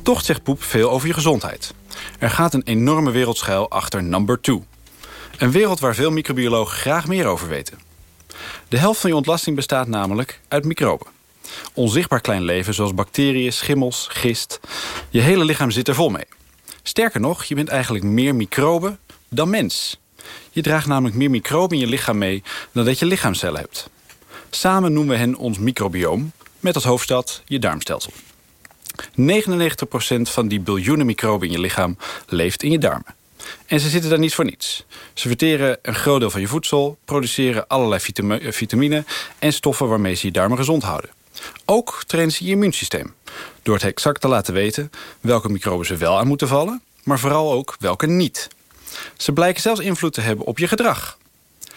Toch zegt poep veel over je gezondheid. Er gaat een enorme wereld schuil achter number 2. Een wereld waar veel microbiologen graag meer over weten. De helft van je ontlasting bestaat namelijk uit microben. Onzichtbaar klein leven zoals bacteriën, schimmels, gist. Je hele lichaam zit er vol mee. Sterker nog, je bent eigenlijk meer microben dan mens. Je draagt namelijk meer microben in je lichaam mee dan dat je lichaamcellen hebt. Samen noemen we hen ons microbioom, met als hoofdstad je darmstelsel. 99% van die biljoenen microben in je lichaam leeft in je darmen. En ze zitten daar niet voor niets. Ze verteren een groot deel van je voedsel, produceren allerlei vitamine, vitamine en stoffen waarmee ze je darmen gezond houden. Ook trainen ze je immuunsysteem. Door het exact te laten weten welke microben ze wel aan moeten vallen, maar vooral ook welke niet. Ze blijken zelfs invloed te hebben op je gedrag.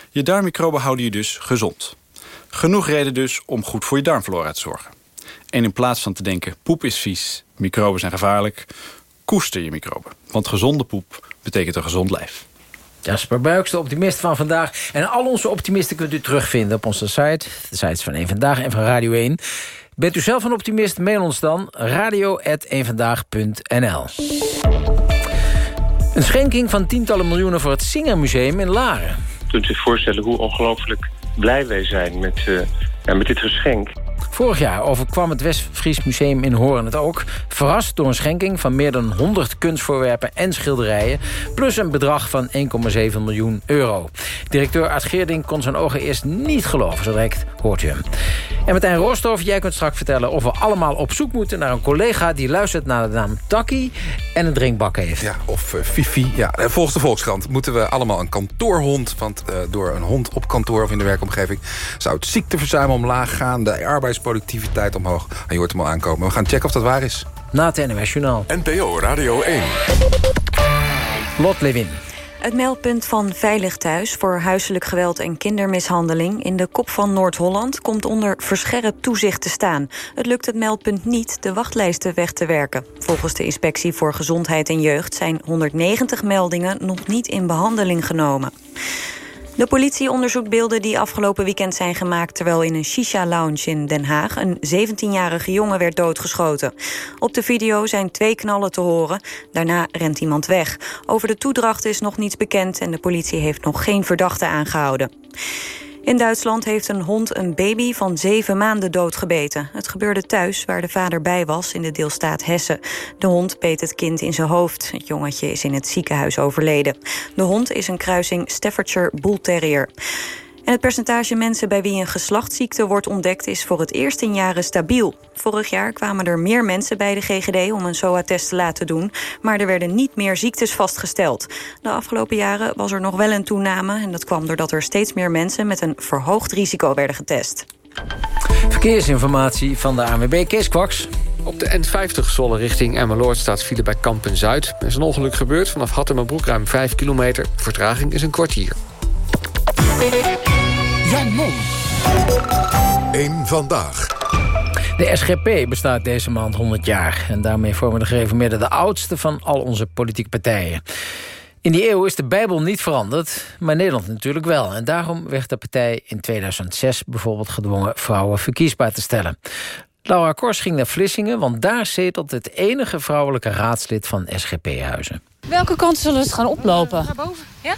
Je darmmicroben houden je dus gezond. Genoeg reden dus om goed voor je darmflora te zorgen. En in plaats van te denken poep is vies, microben zijn gevaarlijk... koester je microben. Want gezonde poep betekent een gezond lijf. Jasper Buiks, de optimist van vandaag. En al onze optimisten kunt u terugvinden op onze site. De sites van 1 Vandaag en van Radio 1. Bent u zelf een optimist? Mail ons dan radio.eenvandaag.nl Een schenking van tientallen miljoenen voor het Singermuseum in Laren. Kunt u zich voorstellen hoe ongelooflijk blij wij zijn met, uh, ja, met dit geschenk. Vorig jaar overkwam het Westfries Museum in Hoorn het ook. Verrast door een schenking van meer dan 100 kunstvoorwerpen en schilderijen... plus een bedrag van 1,7 miljoen euro. Directeur Art Geerding kon zijn ogen eerst niet geloven. Zo direct hoort u hem. En Martijn Roostorff, jij kunt straks vertellen... of we allemaal op zoek moeten naar een collega... die luistert naar de naam Taki en een drinkbak heeft. Ja, of uh, Fifi. Ja, volgens de Volkskrant moeten we allemaal een kantoorhond... want uh, door een hond op kantoor of in de werkomgeving... zou het ziekteverzuim omlaag gaan... de arbeidsproductiviteit omhoog. En je hoort hem al aankomen. We gaan checken of dat waar is. Na het NOS Journaal. NPO Radio 1. Lot Levin. Het meldpunt van Veilig Thuis voor huiselijk geweld en kindermishandeling... in de kop van Noord-Holland komt onder verscherpt toezicht te staan. Het lukt het meldpunt niet de wachtlijsten weg te werken. Volgens de Inspectie voor Gezondheid en Jeugd... zijn 190 meldingen nog niet in behandeling genomen. De politie onderzoekt beelden die afgelopen weekend zijn gemaakt... terwijl in een shisha-lounge in Den Haag een 17-jarige jongen werd doodgeschoten. Op de video zijn twee knallen te horen. Daarna rent iemand weg. Over de toedracht is nog niets bekend... en de politie heeft nog geen verdachte aangehouden. In Duitsland heeft een hond een baby van zeven maanden doodgebeten. Het gebeurde thuis, waar de vader bij was, in de deelstaat Hessen. De hond beet het kind in zijn hoofd. Het jongetje is in het ziekenhuis overleden. De hond is een kruising Staffordshire Bull Terrier. En het percentage mensen bij wie een geslachtsziekte wordt ontdekt... is voor het eerst in jaren stabiel. Vorig jaar kwamen er meer mensen bij de GGD om een SOA-test te laten doen... maar er werden niet meer ziektes vastgesteld. De afgelopen jaren was er nog wel een toename... en dat kwam doordat er steeds meer mensen met een verhoogd risico werden getest. Verkeersinformatie van de ANWB Kees Kwaks. Op de N50 Zolle richting Emmeloord staat file bij Kampen-Zuid. Er is een ongeluk gebeurd vanaf Hattemerbroek ruim 5 kilometer. Vertraging is een kwartier. Jan Mom. Eén vandaag. De SGP bestaat deze maand 100 jaar. En daarmee vormen de gereformeerden de oudste van al onze politieke partijen. In die eeuw is de Bijbel niet veranderd, maar Nederland natuurlijk wel. En daarom werd de partij in 2006 bijvoorbeeld gedwongen... vrouwen verkiesbaar te stellen. Laura Kors ging naar Vlissingen, want daar zetelt het enige vrouwelijke raadslid van SGP-huizen. Welke kant zullen we het gaan oplopen? Naar boven. Ja?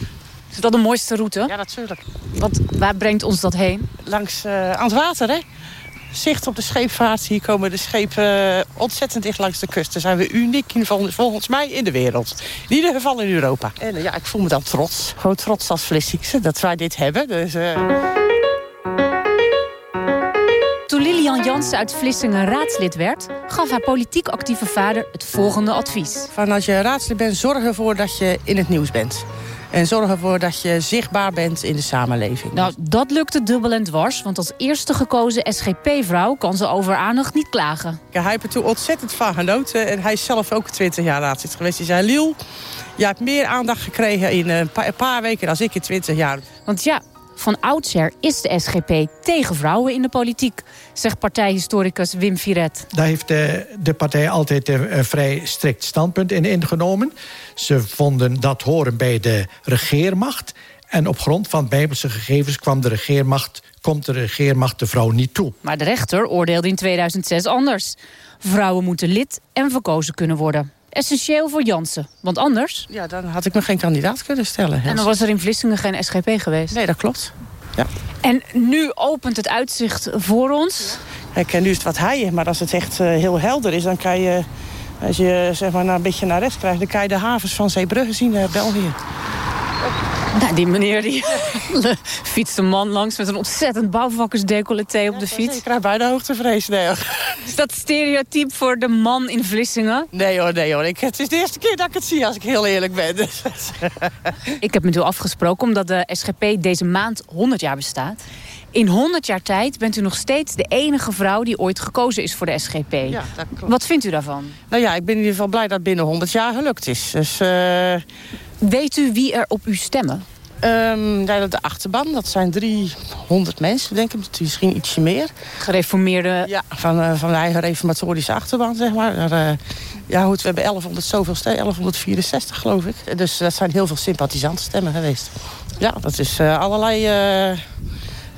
Is dat de mooiste route? Ja, natuurlijk. Wat, waar brengt ons dat heen? Langs uh, aan het water, hè? Zicht op de scheepvaart. Hier komen de schepen uh, ontzettend dicht langs de kust. Daar zijn we uniek in, volgens mij in de wereld. In ieder geval in Europa. En uh, ja, ik voel me dan trots. Gewoon trots als Vlissingse dat wij dit hebben. Dus... Toen Lilian Jansen uit Vlissingen raadslid werd... gaf haar politiek actieve vader het volgende advies. Van als je raadslid bent, zorg ervoor dat je in het nieuws bent. En zorg ervoor dat je zichtbaar bent in de samenleving. Nou, dat lukte dubbel en dwars. Want als eerste gekozen SGP-vrouw kan ze over aandacht niet klagen. Hij heeft er toen ontzettend van genoten. En hij is zelf ook 20 jaar raadslid geweest. Hij zei, Liel, je hebt meer aandacht gekregen in een paar, een paar weken... dan ik in 20 jaar. Want ja, van oudsher is de SGP tegen vrouwen in de politiek, zegt partijhistoricus Wim Viret. Daar heeft de, de partij altijd een vrij strikt standpunt in ingenomen. Ze vonden dat horen bij de regeermacht. En op grond van bijbelse gegevens kwam de regeermacht, komt de regeermacht de vrouw niet toe. Maar de rechter oordeelde in 2006 anders. Vrouwen moeten lid en verkozen kunnen worden essentieel voor Jansen. Want anders... Ja, dan had ik me geen kandidaat kunnen stellen. En dan was er in Vlissingen geen SGP geweest. Nee, dat klopt. Ja. En nu opent het uitzicht voor ons. Kijk, nu is het wat haaien, maar als het echt uh, heel helder is... dan kan je Als je zeg maar, een beetje naar rechts krijgt... dan kan je de havens van Zeebrugge zien, uh, België. Nou, die meneer die fietst een man langs met een ontzettend bouwvakkersdecolleté op de fiets. Ik krijg bijna hoogtevrees, nee Is dat stereotype voor de man in Vlissingen? Nee hoor, nee hoor. Ik, het is de eerste keer dat ik het zie, als ik heel eerlijk ben. ik heb met u afgesproken omdat de SGP deze maand 100 jaar bestaat. In 100 jaar tijd bent u nog steeds de enige vrouw die ooit gekozen is voor de SGP. Ja, dat klopt. Wat vindt u daarvan? Nou ja, ik ben in ieder geval blij dat het binnen 100 jaar gelukt is. Dus, uh... Weet u wie er op u stemmen? Um, de achterban, dat zijn 300 mensen, denk ik. Misschien ietsje meer. Gereformeerde? Ja, van, uh, van de eigen reformatorische achterban, zeg maar. Uh, ja, goed, we hebben 1100 zoveel stemmen, 1164 geloof ik. Dus dat zijn heel veel sympathisanten stemmen geweest. Ja, dat is uh, allerlei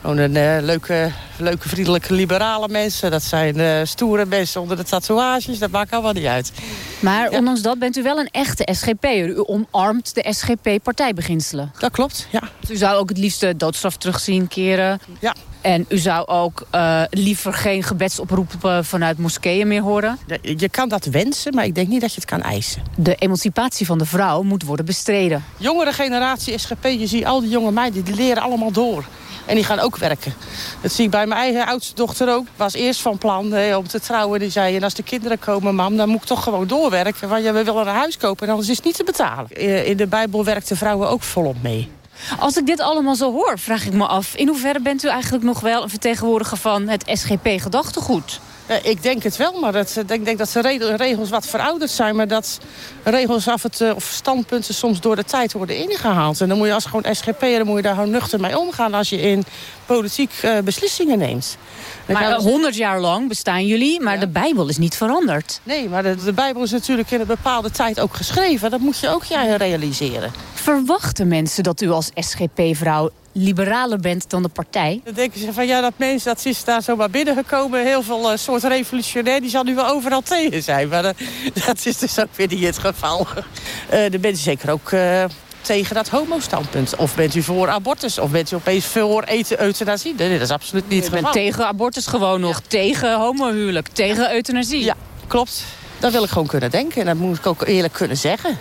gewoon een uh, leuke, leuke, vriendelijke, liberale mensen. Dat zijn uh, stoere mensen onder de tatoeages. Dat maakt allemaal niet uit. Maar ondanks dat bent u wel een echte SGP'er. U omarmt de SGP-partijbeginselen. Dat klopt, ja. Dus u zou ook het liefst de doodstraf terugzien keren. Ja. En u zou ook uh, liever geen gebedsoproepen vanuit moskeeën meer horen? Je kan dat wensen, maar ik denk niet dat je het kan eisen. De emancipatie van de vrouw moet worden bestreden. Jongere generatie SGP, je ziet al die jonge meiden, die leren allemaal door. En die gaan ook werken. Dat zie ik bij mijn eigen oudste dochter ook. Was eerst van plan hè, om te trouwen. Die zei, en als de kinderen komen, mam, dan moet ik toch gewoon doorwerken. Want ja, we willen een huis kopen en anders is het niet te betalen. In de Bijbel werkten vrouwen ook volop mee. Als ik dit allemaal zo hoor, vraag ik me af... in hoeverre bent u eigenlijk nog wel een vertegenwoordiger van het SGP-gedachtegoed? Ik denk het wel, maar dat, ik denk, denk dat de regels wat verouderd zijn... maar dat regels af het, of standpunten soms door de tijd worden ingehaald. En dan moet je als gewoon SGP'er moet je daar gewoon nuchter mee omgaan... als je in politiek uh, beslissingen neemt. maar honderd jaar lang bestaan jullie, maar de Bijbel is niet veranderd. Nee, maar de, de, Bijbel is natuurlijk in een bepaalde tijd ook geschreven. Dat moet je ook jij realiseren. Verwachten mensen dat u als SGP-vrouw liberaler bent dan de partij? Dan denken ze van ja, dat mensen dat is daar zomaar binnengekomen. Heel veel uh, soort revolutionair, die zal nu wel overal tegen zijn. Maar uh, dat is dus ook weer niet het geval. Uh, de mensen zeker ook tegen dat homo-standpunt? Of bent u voor abortus? Of bent u opeens voor eten, euthanasie? Nee, dat is absoluut niet het geval. tegen abortus gewoon nog. Tegen homohuwelijk. Tegen euthanasie. Ja, klopt. Dat wil ik gewoon kunnen denken. En dat moet ik ook eerlijk kunnen zeggen.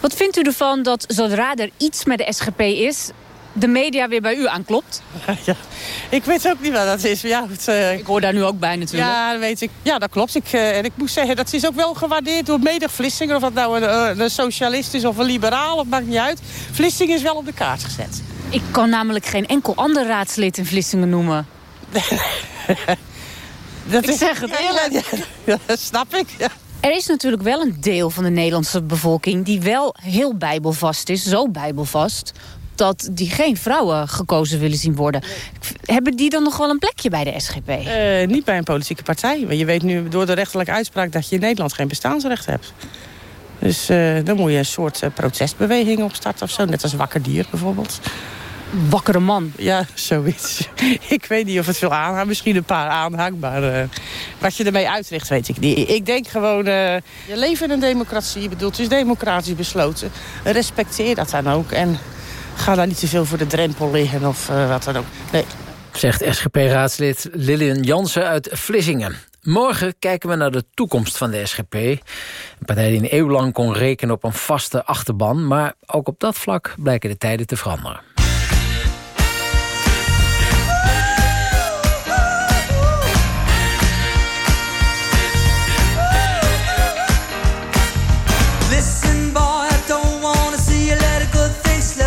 Wat vindt u ervan dat zodra er iets met de SGP is de media weer bij u aanklopt? Ja, ik weet ook niet wat dat is. Ja, het, uh, ik hoor daar nu ook bij natuurlijk. Ja, dat weet ik. Ja, dat klopt. Ik, uh, en ik moet zeggen, dat is ook wel gewaardeerd door mede Vlissingen. Of dat nou een, eh, een socialist is of een liberaal, het maakt niet uit. Vlissingen is wel op de kaart gezet. Ik kan namelijk geen enkel ander raadslid in Vlissingen noemen. dat ik is, zeg het eerlijk. Ja, dat snap ik. Ja. Er is natuurlijk wel een deel van de Nederlandse bevolking... die wel heel bijbelvast is, zo bijbelvast dat die geen vrouwen gekozen willen zien worden. Hebben die dan nog wel een plekje bij de SGP? Uh, niet bij een politieke partij. Want je weet nu door de rechterlijke uitspraak... dat je in Nederland geen bestaansrecht hebt. Dus uh, dan moet je een soort uh, protestbeweging opstarten of zo. Net als Wakker Dier bijvoorbeeld. Wakkere man. Ja, zoiets. ik weet niet of het veel aanhangt. Misschien een paar aanhang. Maar uh, wat je ermee uitricht, weet ik niet. Ik denk gewoon, je leeft in een democratie. Je bedoelt, het is democratisch besloten. Respecteer dat dan ook. En ga daar niet te veel voor de drempel liggen of uh, wat dan ook. Nee. Zegt SGP-raadslid Lillian Jansen uit Vlissingen. Morgen kijken we naar de toekomst van de SGP. Een partij die een eeuw lang kon rekenen op een vaste achterban... maar ook op dat vlak blijken de tijden te veranderen.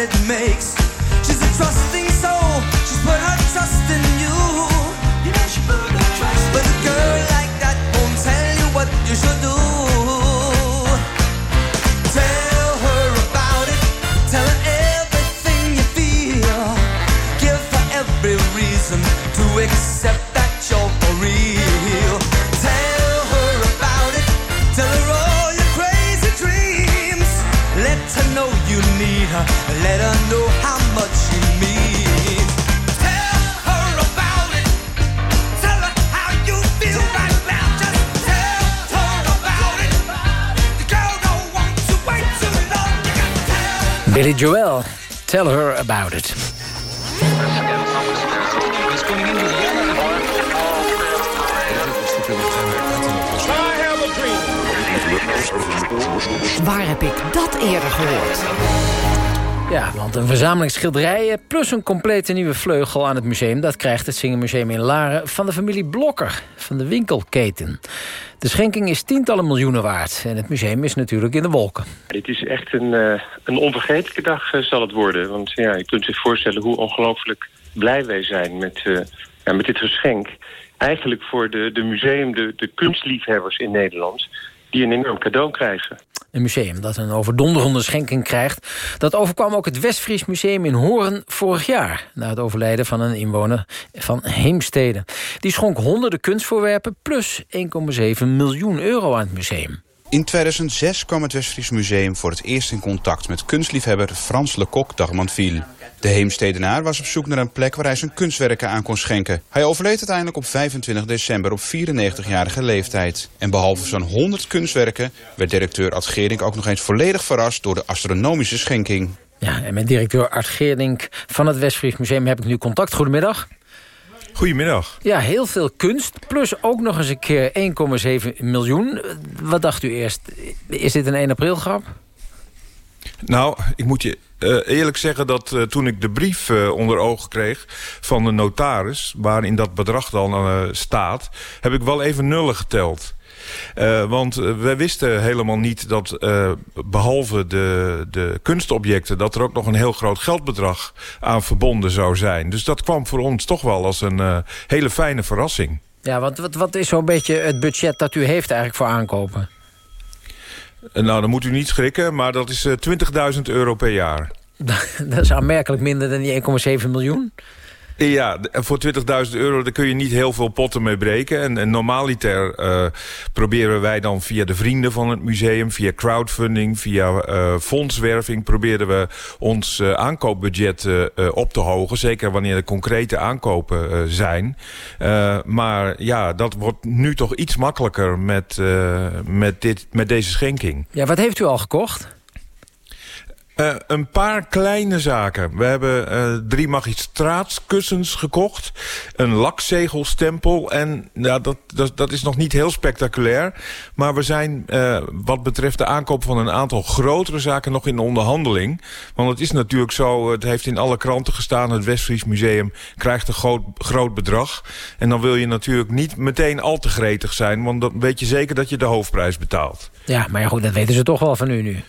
It makes. Billy Joel, tell her about it. Waar heb ik dat eerder gehoord? Ja, want een verzameling schilderijen plus een complete nieuwe vleugel aan het museum... dat krijgt het Singermuseum in Laren van de familie Blokker, van de winkelketen. De schenking is tientallen miljoenen waard en het museum is natuurlijk in de wolken. Dit is echt een, eh, een onvergetelijke dag eh, zal het worden. Want ja, je kunt zich voorstellen hoe ongelooflijk blij wij zijn met, eh, ja, met dit geschenk. Eigenlijk voor de, de museum, de, de kunstliefhebbers in Nederland... die een enorm cadeau krijgen. Een museum dat een overdonderende schenking krijgt. Dat overkwam ook het Westfries Museum in Hoorn vorig jaar... na het overlijden van een inwoner van Heemstede. Die schonk honderden kunstvoorwerpen plus 1,7 miljoen euro aan het museum. In 2006 kwam het Westfries Museum voor het eerst in contact met kunstliefhebber Frans Lecoq d'Armanville. De Heemstedenaar was op zoek naar een plek waar hij zijn kunstwerken aan kon schenken. Hij overleed uiteindelijk op 25 december op 94-jarige leeftijd. En behalve zo'n 100 kunstwerken werd directeur Ad Geering ook nog eens volledig verrast door de astronomische schenking. Ja, en met directeur Art Geerdink van het Westfries Museum heb ik nu contact. Goedemiddag. Goedemiddag. Ja, heel veel kunst. Plus ook nog eens een keer 1,7 miljoen. Wat dacht u eerst? Is dit een 1 april grap? Nou, ik moet je uh, eerlijk zeggen dat uh, toen ik de brief uh, onder ogen kreeg van de notaris... waarin dat bedrag dan staat, heb ik wel even nullen geteld. Want wij wisten helemaal niet dat behalve de, de kunstobjecten... dat er ook nog een heel groot geldbedrag aan verbonden zou zijn. Dus dat kwam voor ons toch wel als een hele fijne verrassing. Ja, want wat, wat is zo'n beetje het budget dat u heeft eigenlijk voor aankopen? Nou, dan moet u niet schrikken, maar dat is uh, 20.000 euro per jaar. dat is aanmerkelijk minder dan die 1,7 miljoen. Ja, voor 20.000 euro kun je niet heel veel potten mee breken. En, en normaliter uh, proberen wij dan via de vrienden van het museum... via crowdfunding, via uh, fondswerving... proberen we ons uh, aankoopbudget op te hogen. Zeker wanneer er concrete aankopen zijn. maar ja, dat wordt nu toch iets makkelijker met, met, dit, met deze schenking. Ja, wat heeft u al gekocht? Uh, een paar kleine zaken. We hebben uh, drie magistraatskussens gekocht. Een lakzegelstempel. En ja, dat, dat, dat, is nog niet heel spectaculair. Maar we zijn uh, wat betreft de aankoop van een aantal grotere zaken nog in onderhandeling. Want het is natuurlijk zo, het heeft in alle kranten gestaan. Het Westfries Museum krijgt een groot, groot bedrag. En dan wil je natuurlijk niet meteen al te gretig zijn. Want dan weet je zeker dat je de hoofdprijs betaalt. Ja, maar ja, goed, dat weten ze toch wel van u nu.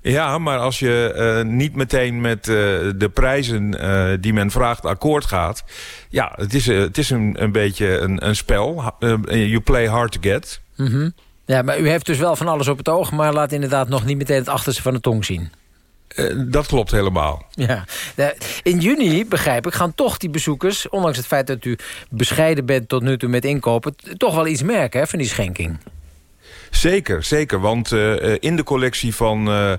Ja, maar als je uh, niet meteen met uh, de prijzen uh, die men vraagt akkoord gaat... ja, het is, het is een, een beetje een, een spel. you play hard to get. Mm -hmm. Ja, maar u heeft dus wel van alles op het oog... maar laat inderdaad nog niet meteen het achterste van de tong zien. dat klopt helemaal. Ja. In juni, begrijp ik, gaan toch die bezoekers... ondanks het feit dat u bescheiden bent tot nu toe met inkopen... toch wel iets merken hè, van die schenking. Zeker, zeker. Want uh, in de collectie van uh,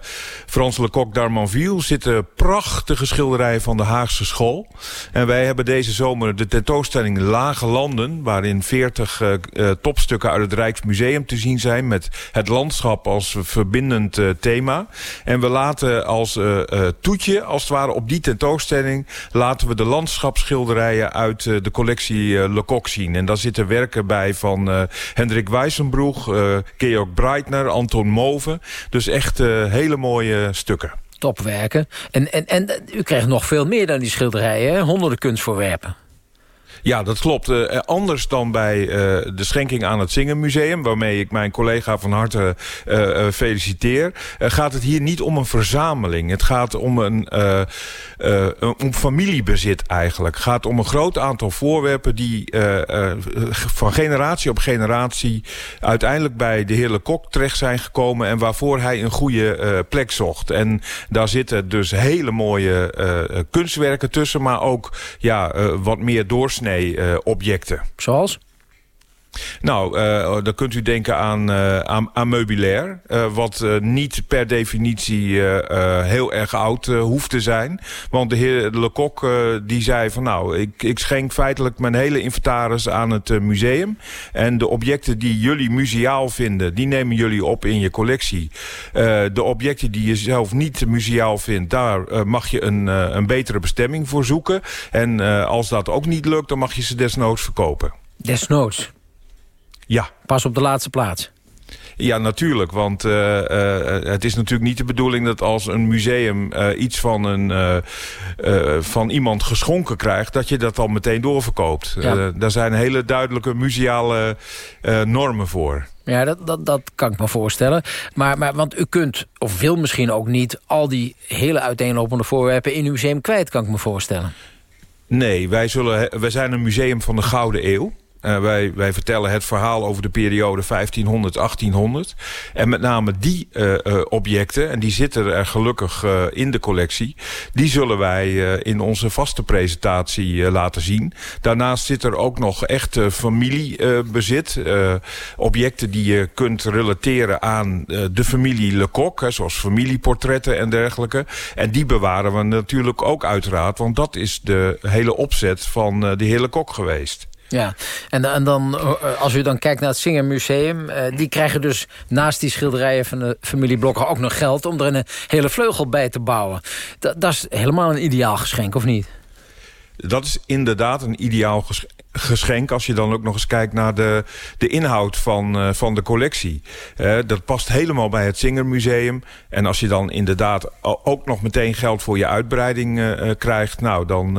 Frans Lecoq d'Armanville... zitten prachtige schilderijen van de Haagse school. En wij hebben deze zomer de tentoonstelling Lage Landen... waarin 40 uh, topstukken uit het Rijksmuseum te zien zijn... met het landschap als verbindend thema. En we laten als toetje, als het ware op die tentoonstelling... laten we de landschapsschilderijen uit de collectie Lecoq zien. En daar zitten werken bij van Hendrik Wijsenbroeg... Georg Breitner, Anton Moven. Dus echt uh, hele mooie stukken. Topwerken. En, en, en u krijgt nog veel meer dan die schilderijen, honderden kunstvoorwerpen. Ja, dat klopt. Uh, anders dan bij uh, de schenking aan het Zingenmuseum... waarmee ik mijn collega van harte feliciteer... gaat het hier niet om een verzameling. Het gaat om een, om familiebezit eigenlijk. Het gaat om een groot aantal voorwerpen... die van generatie op generatie... uiteindelijk bij de heer Kok terecht zijn gekomen... en waarvoor hij een goede plek zocht. En daar zitten dus hele mooie kunstwerken tussen... maar ook ja, wat meer doorsnee uh, objecten. Zoals? Nou, uh, dan kunt u denken aan, uh, aan, meubilair. Uh, wat niet per definitie heel erg oud hoeft te zijn. Want de heer Lecoq die zei van nou, ik, ik schenk feitelijk mijn hele inventaris aan het museum. En de objecten die jullie museaal vinden, die nemen jullie op in je collectie. de objecten die je zelf niet museaal vindt, daar mag je een, een betere bestemming voor zoeken. En als dat ook niet lukt, dan mag je ze desnoods verkopen. Desnoods? Ja. Pas op de laatste plaats. Ja, natuurlijk. Want uh, uh, het is natuurlijk niet de bedoeling dat als een museum uh, iets van, een, van iemand geschonken krijgt... dat je dat al meteen doorverkoopt. Ja. daar zijn hele duidelijke museale normen voor. Ja, dat, dat, dat kan ik me voorstellen. Maar, maar, want u kunt, of wil misschien ook niet... al die hele uiteenlopende voorwerpen in uw museum kwijt, kan ik me voorstellen. Nee, wij, zullen, wij zijn een museum van de Gouden Eeuw. Uh, wij, wij vertellen het verhaal over de periode 1500-1800. En met name die uh, uh, objecten, en die zitten er gelukkig in de collectie... die zullen wij in onze vaste presentatie laten zien. Daarnaast zit er ook nog echt familiebezit. objecten die je kunt relateren aan de familie Lecoq... Hè, zoals familieportretten en dergelijke. En die bewaren we natuurlijk ook uiteraard... want dat is de hele opzet van de heer Lecoq geweest. Ja, en, en dan, eh, als u dan kijkt naar het Singermuseum... Uh, die krijgen dus naast die schilderijen van de familie Blokker ook nog geld... om er een hele vleugel bij te bouwen. Dat, dat is helemaal een ideaal geschenk, of niet? Dat is inderdaad een ideaal geschenk... als je dan ook nog eens kijkt naar de, de inhoud van, uh, van de collectie. Uh, dat past helemaal bij het Zingermuseum. En als je dan inderdaad ook nog meteen geld voor je uitbreiding uh, krijgt... nou, dan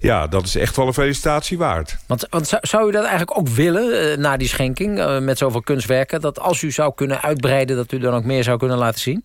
ja, dat is echt wel een felicitatie waard. Want, want zou, zou u dat eigenlijk ook willen, na die schenking... met zoveel kunstwerken, dat als u zou kunnen uitbreiden... dat u dan ook meer zou kunnen laten zien?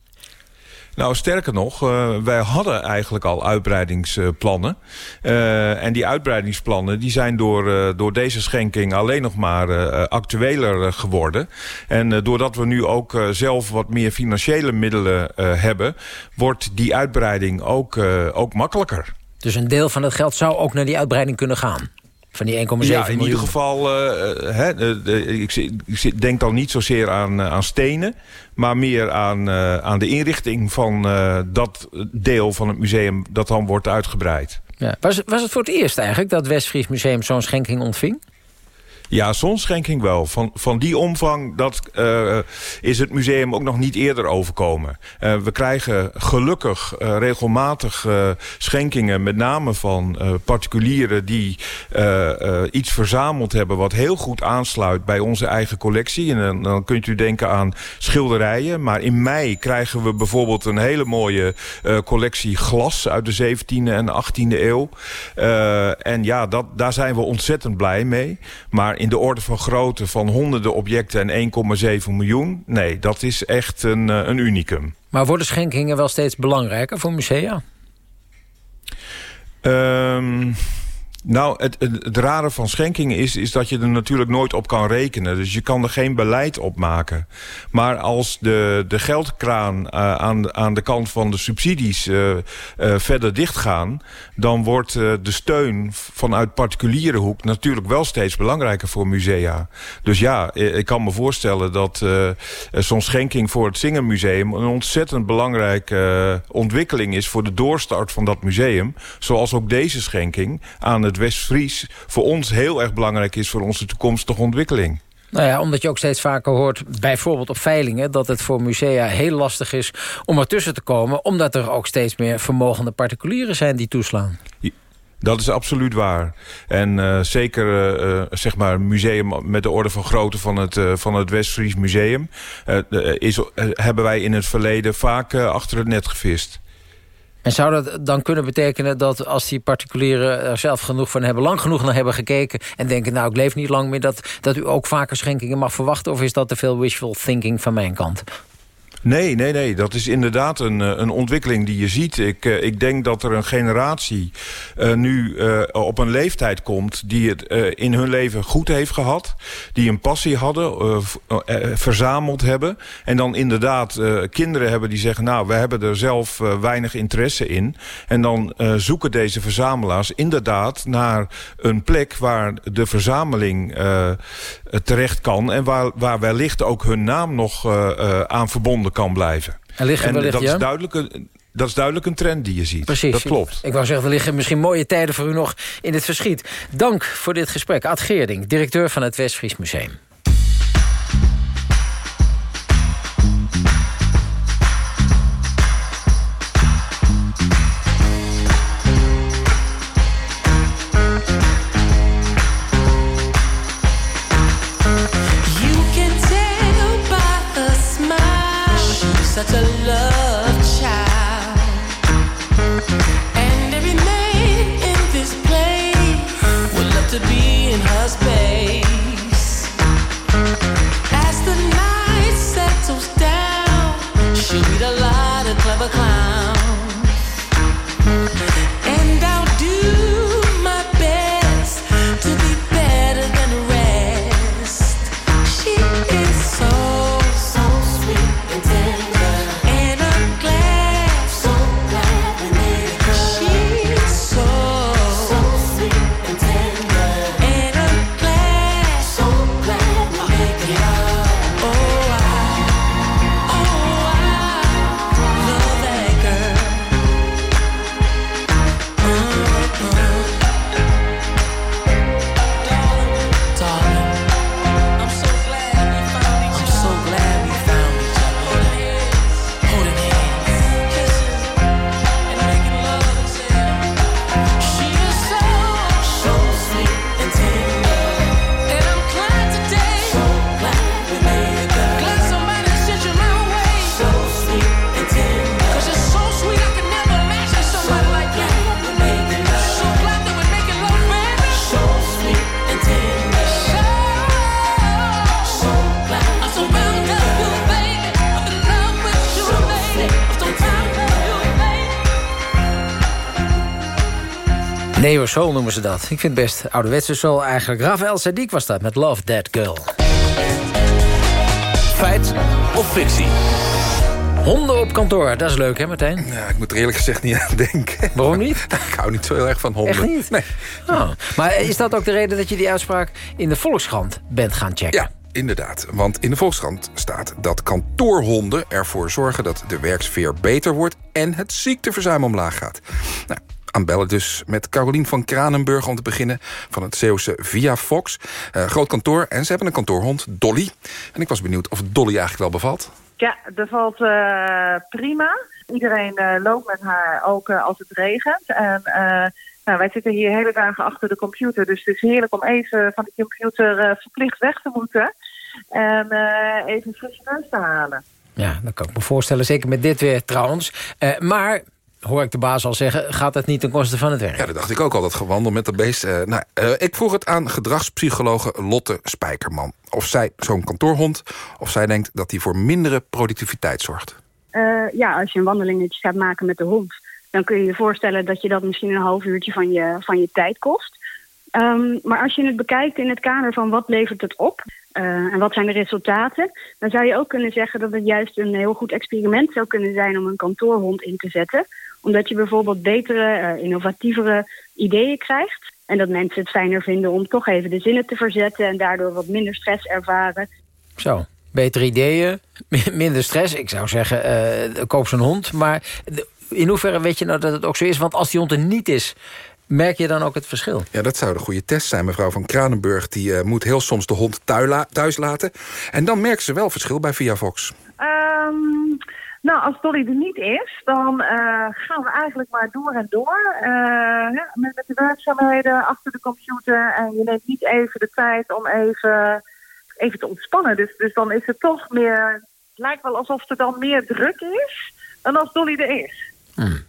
Nou, sterker nog, uh, wij hadden eigenlijk al uitbreidingsplannen. Uh, en die uitbreidingsplannen die zijn door, uh, door deze schenking alleen nog maar actueler geworden. En doordat we nu ook zelf wat meer financiële middelen hebben... wordt die uitbreiding ook, ook makkelijker. Dus een deel van het geld zou ook naar die uitbreiding kunnen gaan? Van die 1,7 miljoen? Ja, in ieder geval, uh, hè, ik, ik, denk dan niet zozeer aan, aan stenen... maar meer aan, aan de inrichting van dat deel van het museum... dat dan wordt uitgebreid. Ja. Was, was het voor het eerst eigenlijk dat Westfries Museum zo'n schenking ontving? Ja, zonschenking wel. Van, van die omvang dat, uh, is het museum ook nog niet eerder overkomen. Uh, we krijgen gelukkig uh, regelmatig schenkingen... met name van particulieren die iets verzameld hebben... wat heel goed aansluit bij onze eigen collectie. En dan, dan kunt u denken aan schilderijen. Maar in mei krijgen we bijvoorbeeld een hele mooie collectie glas... uit de 17e en 18e eeuw. en ja, dat, daar zijn we ontzettend blij mee. Maar in de orde van grootte van honderden objecten en 1,7 miljoen... nee, dat is echt een, een unicum. Maar worden schenkingen wel steeds belangrijker voor musea? Um, nou, het, het, rare van schenkingen is, is dat je er natuurlijk nooit op kan rekenen. Dus je kan er geen beleid op maken. Maar als de, de geldkraan uh, aan, aan de kant van de subsidies uh, uh, verder dichtgaan... dan wordt de steun vanuit particuliere hoek natuurlijk wel steeds belangrijker voor musea. Dus ja, ik kan me voorstellen dat zo'n schenking voor het Zingermuseum... een ontzettend belangrijke ontwikkeling is voor de doorstart van dat museum. Zoals ook deze schenking aan het West-Fries voor ons heel erg belangrijk is... voor onze toekomstige ontwikkeling. Nou ja, omdat je ook steeds vaker hoort, bijvoorbeeld op veilingen... dat het voor musea heel lastig is om ertussen te komen... omdat er ook steeds meer vermogende particulieren zijn die toeslaan. Dat is absoluut waar. En uh, zeker uh, zeg maar museum met de orde van grootte van het, uh, van het West-Fries Museum... is, hebben wij in het verleden vaak achter het net gevist. En zou dat dan kunnen betekenen dat als die particulieren er zelf genoeg van hebben... lang genoeg naar hebben gekeken en denken... nou, ik leef niet lang meer, dat, dat u ook vaker schenkingen mag verwachten? Of is dat te veel wishful thinking van mijn kant? Nee, nee, nee. Dat is inderdaad een, een ontwikkeling die je ziet. Ik, uh, ik denk dat er een generatie uh, nu op een leeftijd komt... die het in hun leven goed heeft gehad. Die een passie hadden, verzameld hebben. En dan inderdaad kinderen hebben die zeggen... nou, we hebben er zelf weinig interesse in. En dan zoeken deze verzamelaars inderdaad naar een plek... waar de verzameling terecht kan... en waar, waar wellicht ook hun naam nog aan verbonden kan blijven. Liggen en wellicht, dat, ja? is duidelijk een, dat is duidelijk een trend die je ziet. Precies. Dat klopt. Ik wou zeggen, er liggen misschien mooie tijden voor u nog in het verschiet. Dank voor dit gesprek. Ad Geerding, directeur van het Westfries Museum. Neo Soul noemen ze dat. Ik vind het best ouderwetse soul eigenlijk. Rafael Sadiq was dat met Love That Girl. Feit of fictie? Honden op kantoor, dat is leuk hè Martijn? Ja, ik moet er eerlijk gezegd niet aan denken. Waarom niet? ik hou niet zo heel erg van honden. Echt niet? Nee. Oh. Maar is dat ook de reden dat je die uitspraak in de Volkskrant bent gaan checken? Ja, inderdaad. Want in de Volkskrant staat dat kantoorhonden ervoor zorgen... dat de werksfeer beter wordt en het ziekteverzuim omlaag gaat. Nou, aan bellen dus met Carolien van Kranenburg... om te beginnen van het Zeeuwse Via Fox. Eh, groot kantoor en ze hebben een kantoorhond, Dolly. En ik was benieuwd of Dolly eigenlijk wel bevalt. Ja, dat valt eh, prima. Iedereen eh, loopt met haar, ook als het regent. En eh, nou, wij zitten hier hele dagen achter de computer. Dus het is heerlijk om even van de computer eh, verplicht weg te moeten. En eh, even een frisse neus te halen. Ja, dat kan ik me voorstellen. Zeker met dit weer trouwens. Eh, maar, hoor ik de baas al zeggen, gaat het niet ten koste van het werk? Ja, dat dacht ik ook al, dat gewandel met dat beest. Eh, nou, eh, ik vroeg het aan gedragspsychologe Lotte Spijkerman. Of zij zo'n kantoorhond, of zij denkt dat die voor mindere productiviteit zorgt. Eh, ja, als je een wandelingetje gaat maken met de hond... dan kun je je voorstellen dat je dat misschien een half uurtje van je, van je tijd kost. Ehm, maar als je het bekijkt in het kader van wat levert het op... eh, en wat zijn de resultaten... dan zou je ook kunnen zeggen dat het juist een heel goed experiment zou kunnen zijn... om een kantoorhond in te zetten. Omdat je bijvoorbeeld betere, eh, innovatievere ideeën krijgt... en dat mensen het fijner vinden om toch even de zinnen te verzetten... en daardoor wat minder stress ervaren. Zo, betere ideeën, minder stress. Ik zou zeggen, eh, koop zo'n hond. Maar in hoeverre weet je nou dat het ook zo is? Want als die hond er niet is, merk je dan ook het verschil? Ja, dat zou de goede test zijn. Mevrouw van Kranenburg die, eh, moet heel soms de hond thuis laten. En dan merkt ze wel verschil bij ViaVox. Ehm, nou, als Dolly er niet is, dan eh, gaan we eigenlijk maar door en door. Eh, ja, met, de werkzaamheden achter de computer. En je neemt niet even de tijd om even, even te ontspannen. Dus, dus dan is het toch meer... Het lijkt wel alsof er dan meer druk is dan als Dolly er is.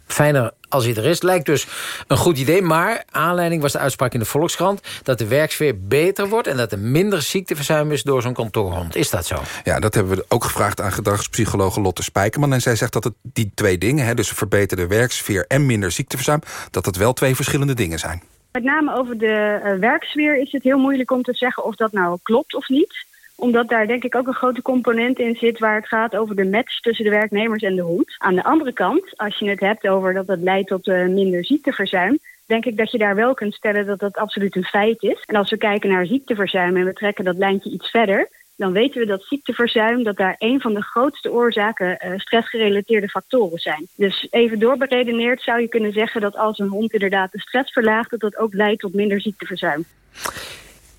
Fijner als hij er is. Lijkt dus een goed idee. Maar aanleiding was de uitspraak in de Volkskrant... dat de werksfeer beter wordt... en dat er minder ziekteverzuim is door zo'n kantoorhond. Is dat zo? Ja, dat hebben we ook gevraagd aan gedragspsychologe Lotte Spijkerman. En zij zegt dat het die twee dingen, hè, dus een verbeterde werksfeer en minder ziekteverzuim... dat dat wel twee verschillende dingen zijn. Met name over de eh, werksfeer is het heel moeilijk om te zeggen of dat nou klopt of niet. Omdat daar denk ik ook een grote component in zit waar het gaat over de match tussen de werknemers en de hond. Aan de andere kant, als je het hebt over dat het leidt tot eh, minder ziekteverzuim, denk ik dat je daar wel kunt stellen dat dat absoluut een feit is. En als we kijken naar ziekteverzuim en we trekken dat lijntje iets verder, dan weten we dat ziekteverzuim dat daar een van de grootste oorzaken eh, stressgerelateerde factoren zijn. Dus even doorberedeneerd zou je kunnen zeggen dat als een hond inderdaad de stress verlaagt, dat dat ook leidt tot minder ziekteverzuim.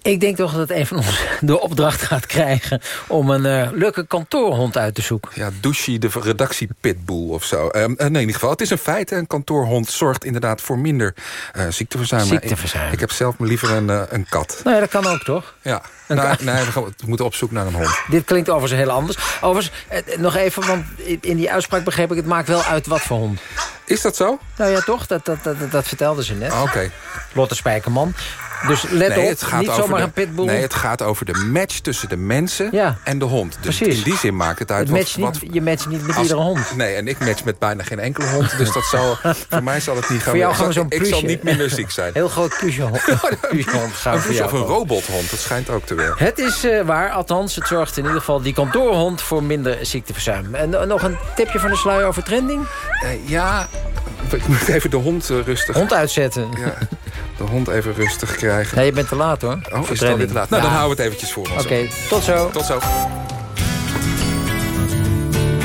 Ik denk toch dat een van ons de opdracht gaat krijgen... om een eh, leuke kantoorhond uit te zoeken. Ja, Douchy, de redactie Pitbull of zo. Ehm, eh, nee, in ieder geval, het is een feit. Een kantoorhond zorgt inderdaad voor minder eh, ziekteverzuim. Maar Ziekteverzuim. Ik, ik heb zelf liever een, een kat. Nou ja, dat kan ook, toch? Ja, Een nou, nee, we, gaan, we moeten op zoek naar een hond. Dit klinkt overigens heel anders. Overigens, eh, nog even, want in- die uitspraak begreep ik... het maakt wel uit wat voor hond. Is dat zo? Nou ja, toch? Dat, dat, dat, dat vertelde ze net. Oké. Lotte Spijkerman. Dus let nee, op, het gaat niet over zomaar de, een pitbull. Nee, het gaat over de match tussen de mensen Ja. en de hond. Dus Precies. in die zin maakt het uit Het wat, niet- wat... je matcht niet met als- iedere hond. Nee, en ik match met bijna geen enkele hond. Dus dat zal, voor mij zal het niet gaan Voor jou gewoon zo'n Ik zal niet minder ziek zijn. Heel groot Een plusje jou of een robothond, dat schijnt ook te werken. Het is eh, waar, althans, het zorgt in ieder geval die kantoorhond voor minder ziekteverzuim. En eh, nog een tipje van de sluier over trending? Eh, ja, ik moet even de hond rustig... Hond uitzetten. Ja, de hond even rustig krijgen. Nee, je bent te laat hoor. Oh, is het alweer trending. te laat? Nou, Ja. dan houden we het eventjes voor ons. Oké, tot zo. Tot zo.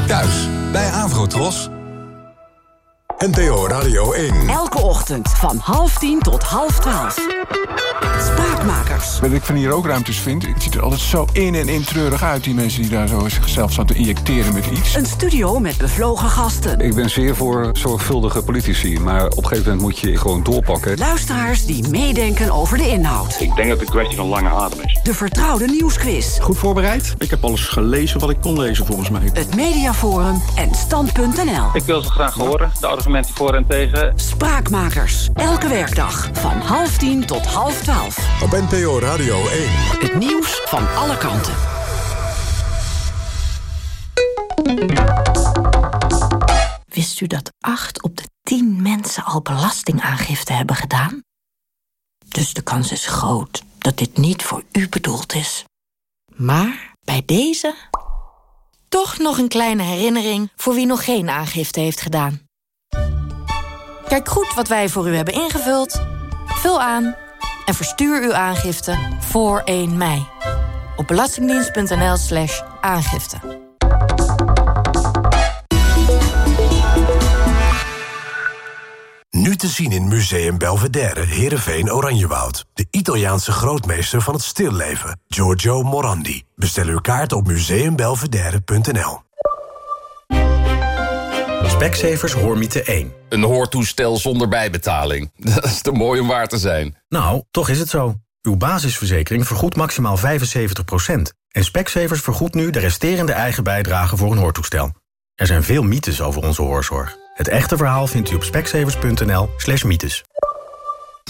Thuis bij Avrotros. NTO Radio 1. Elke ochtend van half tien tot half twaalf. Spraakmakers. Wat ik van die rookruimtes vind, het ziet er altijd zo in en in treurig uit. Die mensen die daar zo zichzelf zaten te injecteren met iets. Een studio met bevlogen gasten. Ik ben zeer voor zorgvuldige politici, maar op een gegeven moment moet je gewoon doorpakken. Luisteraars die meedenken over de inhoud. Ik denk dat het een kwestie van lange adem is. De vertrouwde nieuwsquiz. Goed voorbereid? Ik heb alles gelezen wat ik kon lezen volgens mij. Het Mediaforum en Stand.nl. Ik wil ze graag horen, de argumenten voor en tegen. Spraakmakers. Elke werkdag van half tien tot half twaalf. Op NPO Radio 1. Het nieuws van alle kanten. Wist u dat 8 op de 10 mensen al belastingaangifte hebben gedaan? Dus de kans is groot dat dit niet voor u bedoeld is. Maar bij deze toch nog een kleine herinnering voor wie nog geen aangifte heeft gedaan. Kijk goed wat wij voor u hebben ingevuld. Vul aan en verstuur uw aangifte voor 1 mei. Op belastingdienst.nl slash aangifte. Nu te zien in Museum Belvedere, Heerenveen, Oranjewoud. De Italiaanse grootmeester van het stilleven, Giorgio Morandi. Bestel uw kaart op museumbelvedere.nl. Specsavers Hoormiete 1. Een hoortoestel zonder bijbetaling. Dat is te mooi om waar te zijn. Nou, toch is het zo. Uw basisverzekering vergoedt maximaal 75%. En Specsavers vergoedt nu de resterende eigen bijdrage voor een hoortoestel. Er zijn veel mythes over onze hoorzorg. Het echte verhaal vindt u op specsavers.nl slash mythes.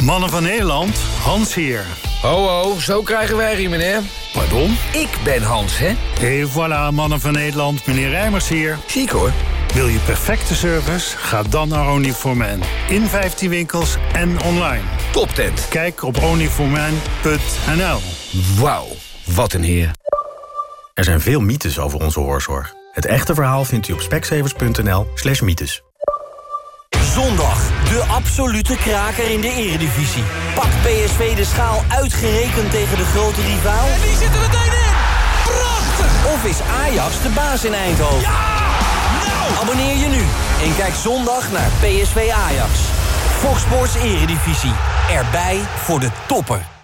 Mannen van Nederland, Hans hier. Ho ho, zo krijgen wij hier, meneer. Pardon? Ik ben Hans, hè? Et voilà, mannen van Nederland, meneer Rijmers hier. Chic hoor. Wil je perfecte service? Ga dan naar Onlyforman. In 15 winkels en online. Top tent. Kijk op onlyforman.nl. Wauw, wat een heer. Er zijn veel mythes over onze hoorzorg. Het echte verhaal vindt u op specsavers.nl slash mythes. Zondag, de absolute kraker in de eredivisie. Pak PSV de schaal uitgerekend tegen de grote rivaal? En die zit er meteen in! Prachtig! Of is Ajax de baas in Eindhoven? Ja! Abonneer je nu en kijk zondag naar PSV Ajax. Fox Sports Eredivisie. Erbij voor de toppen.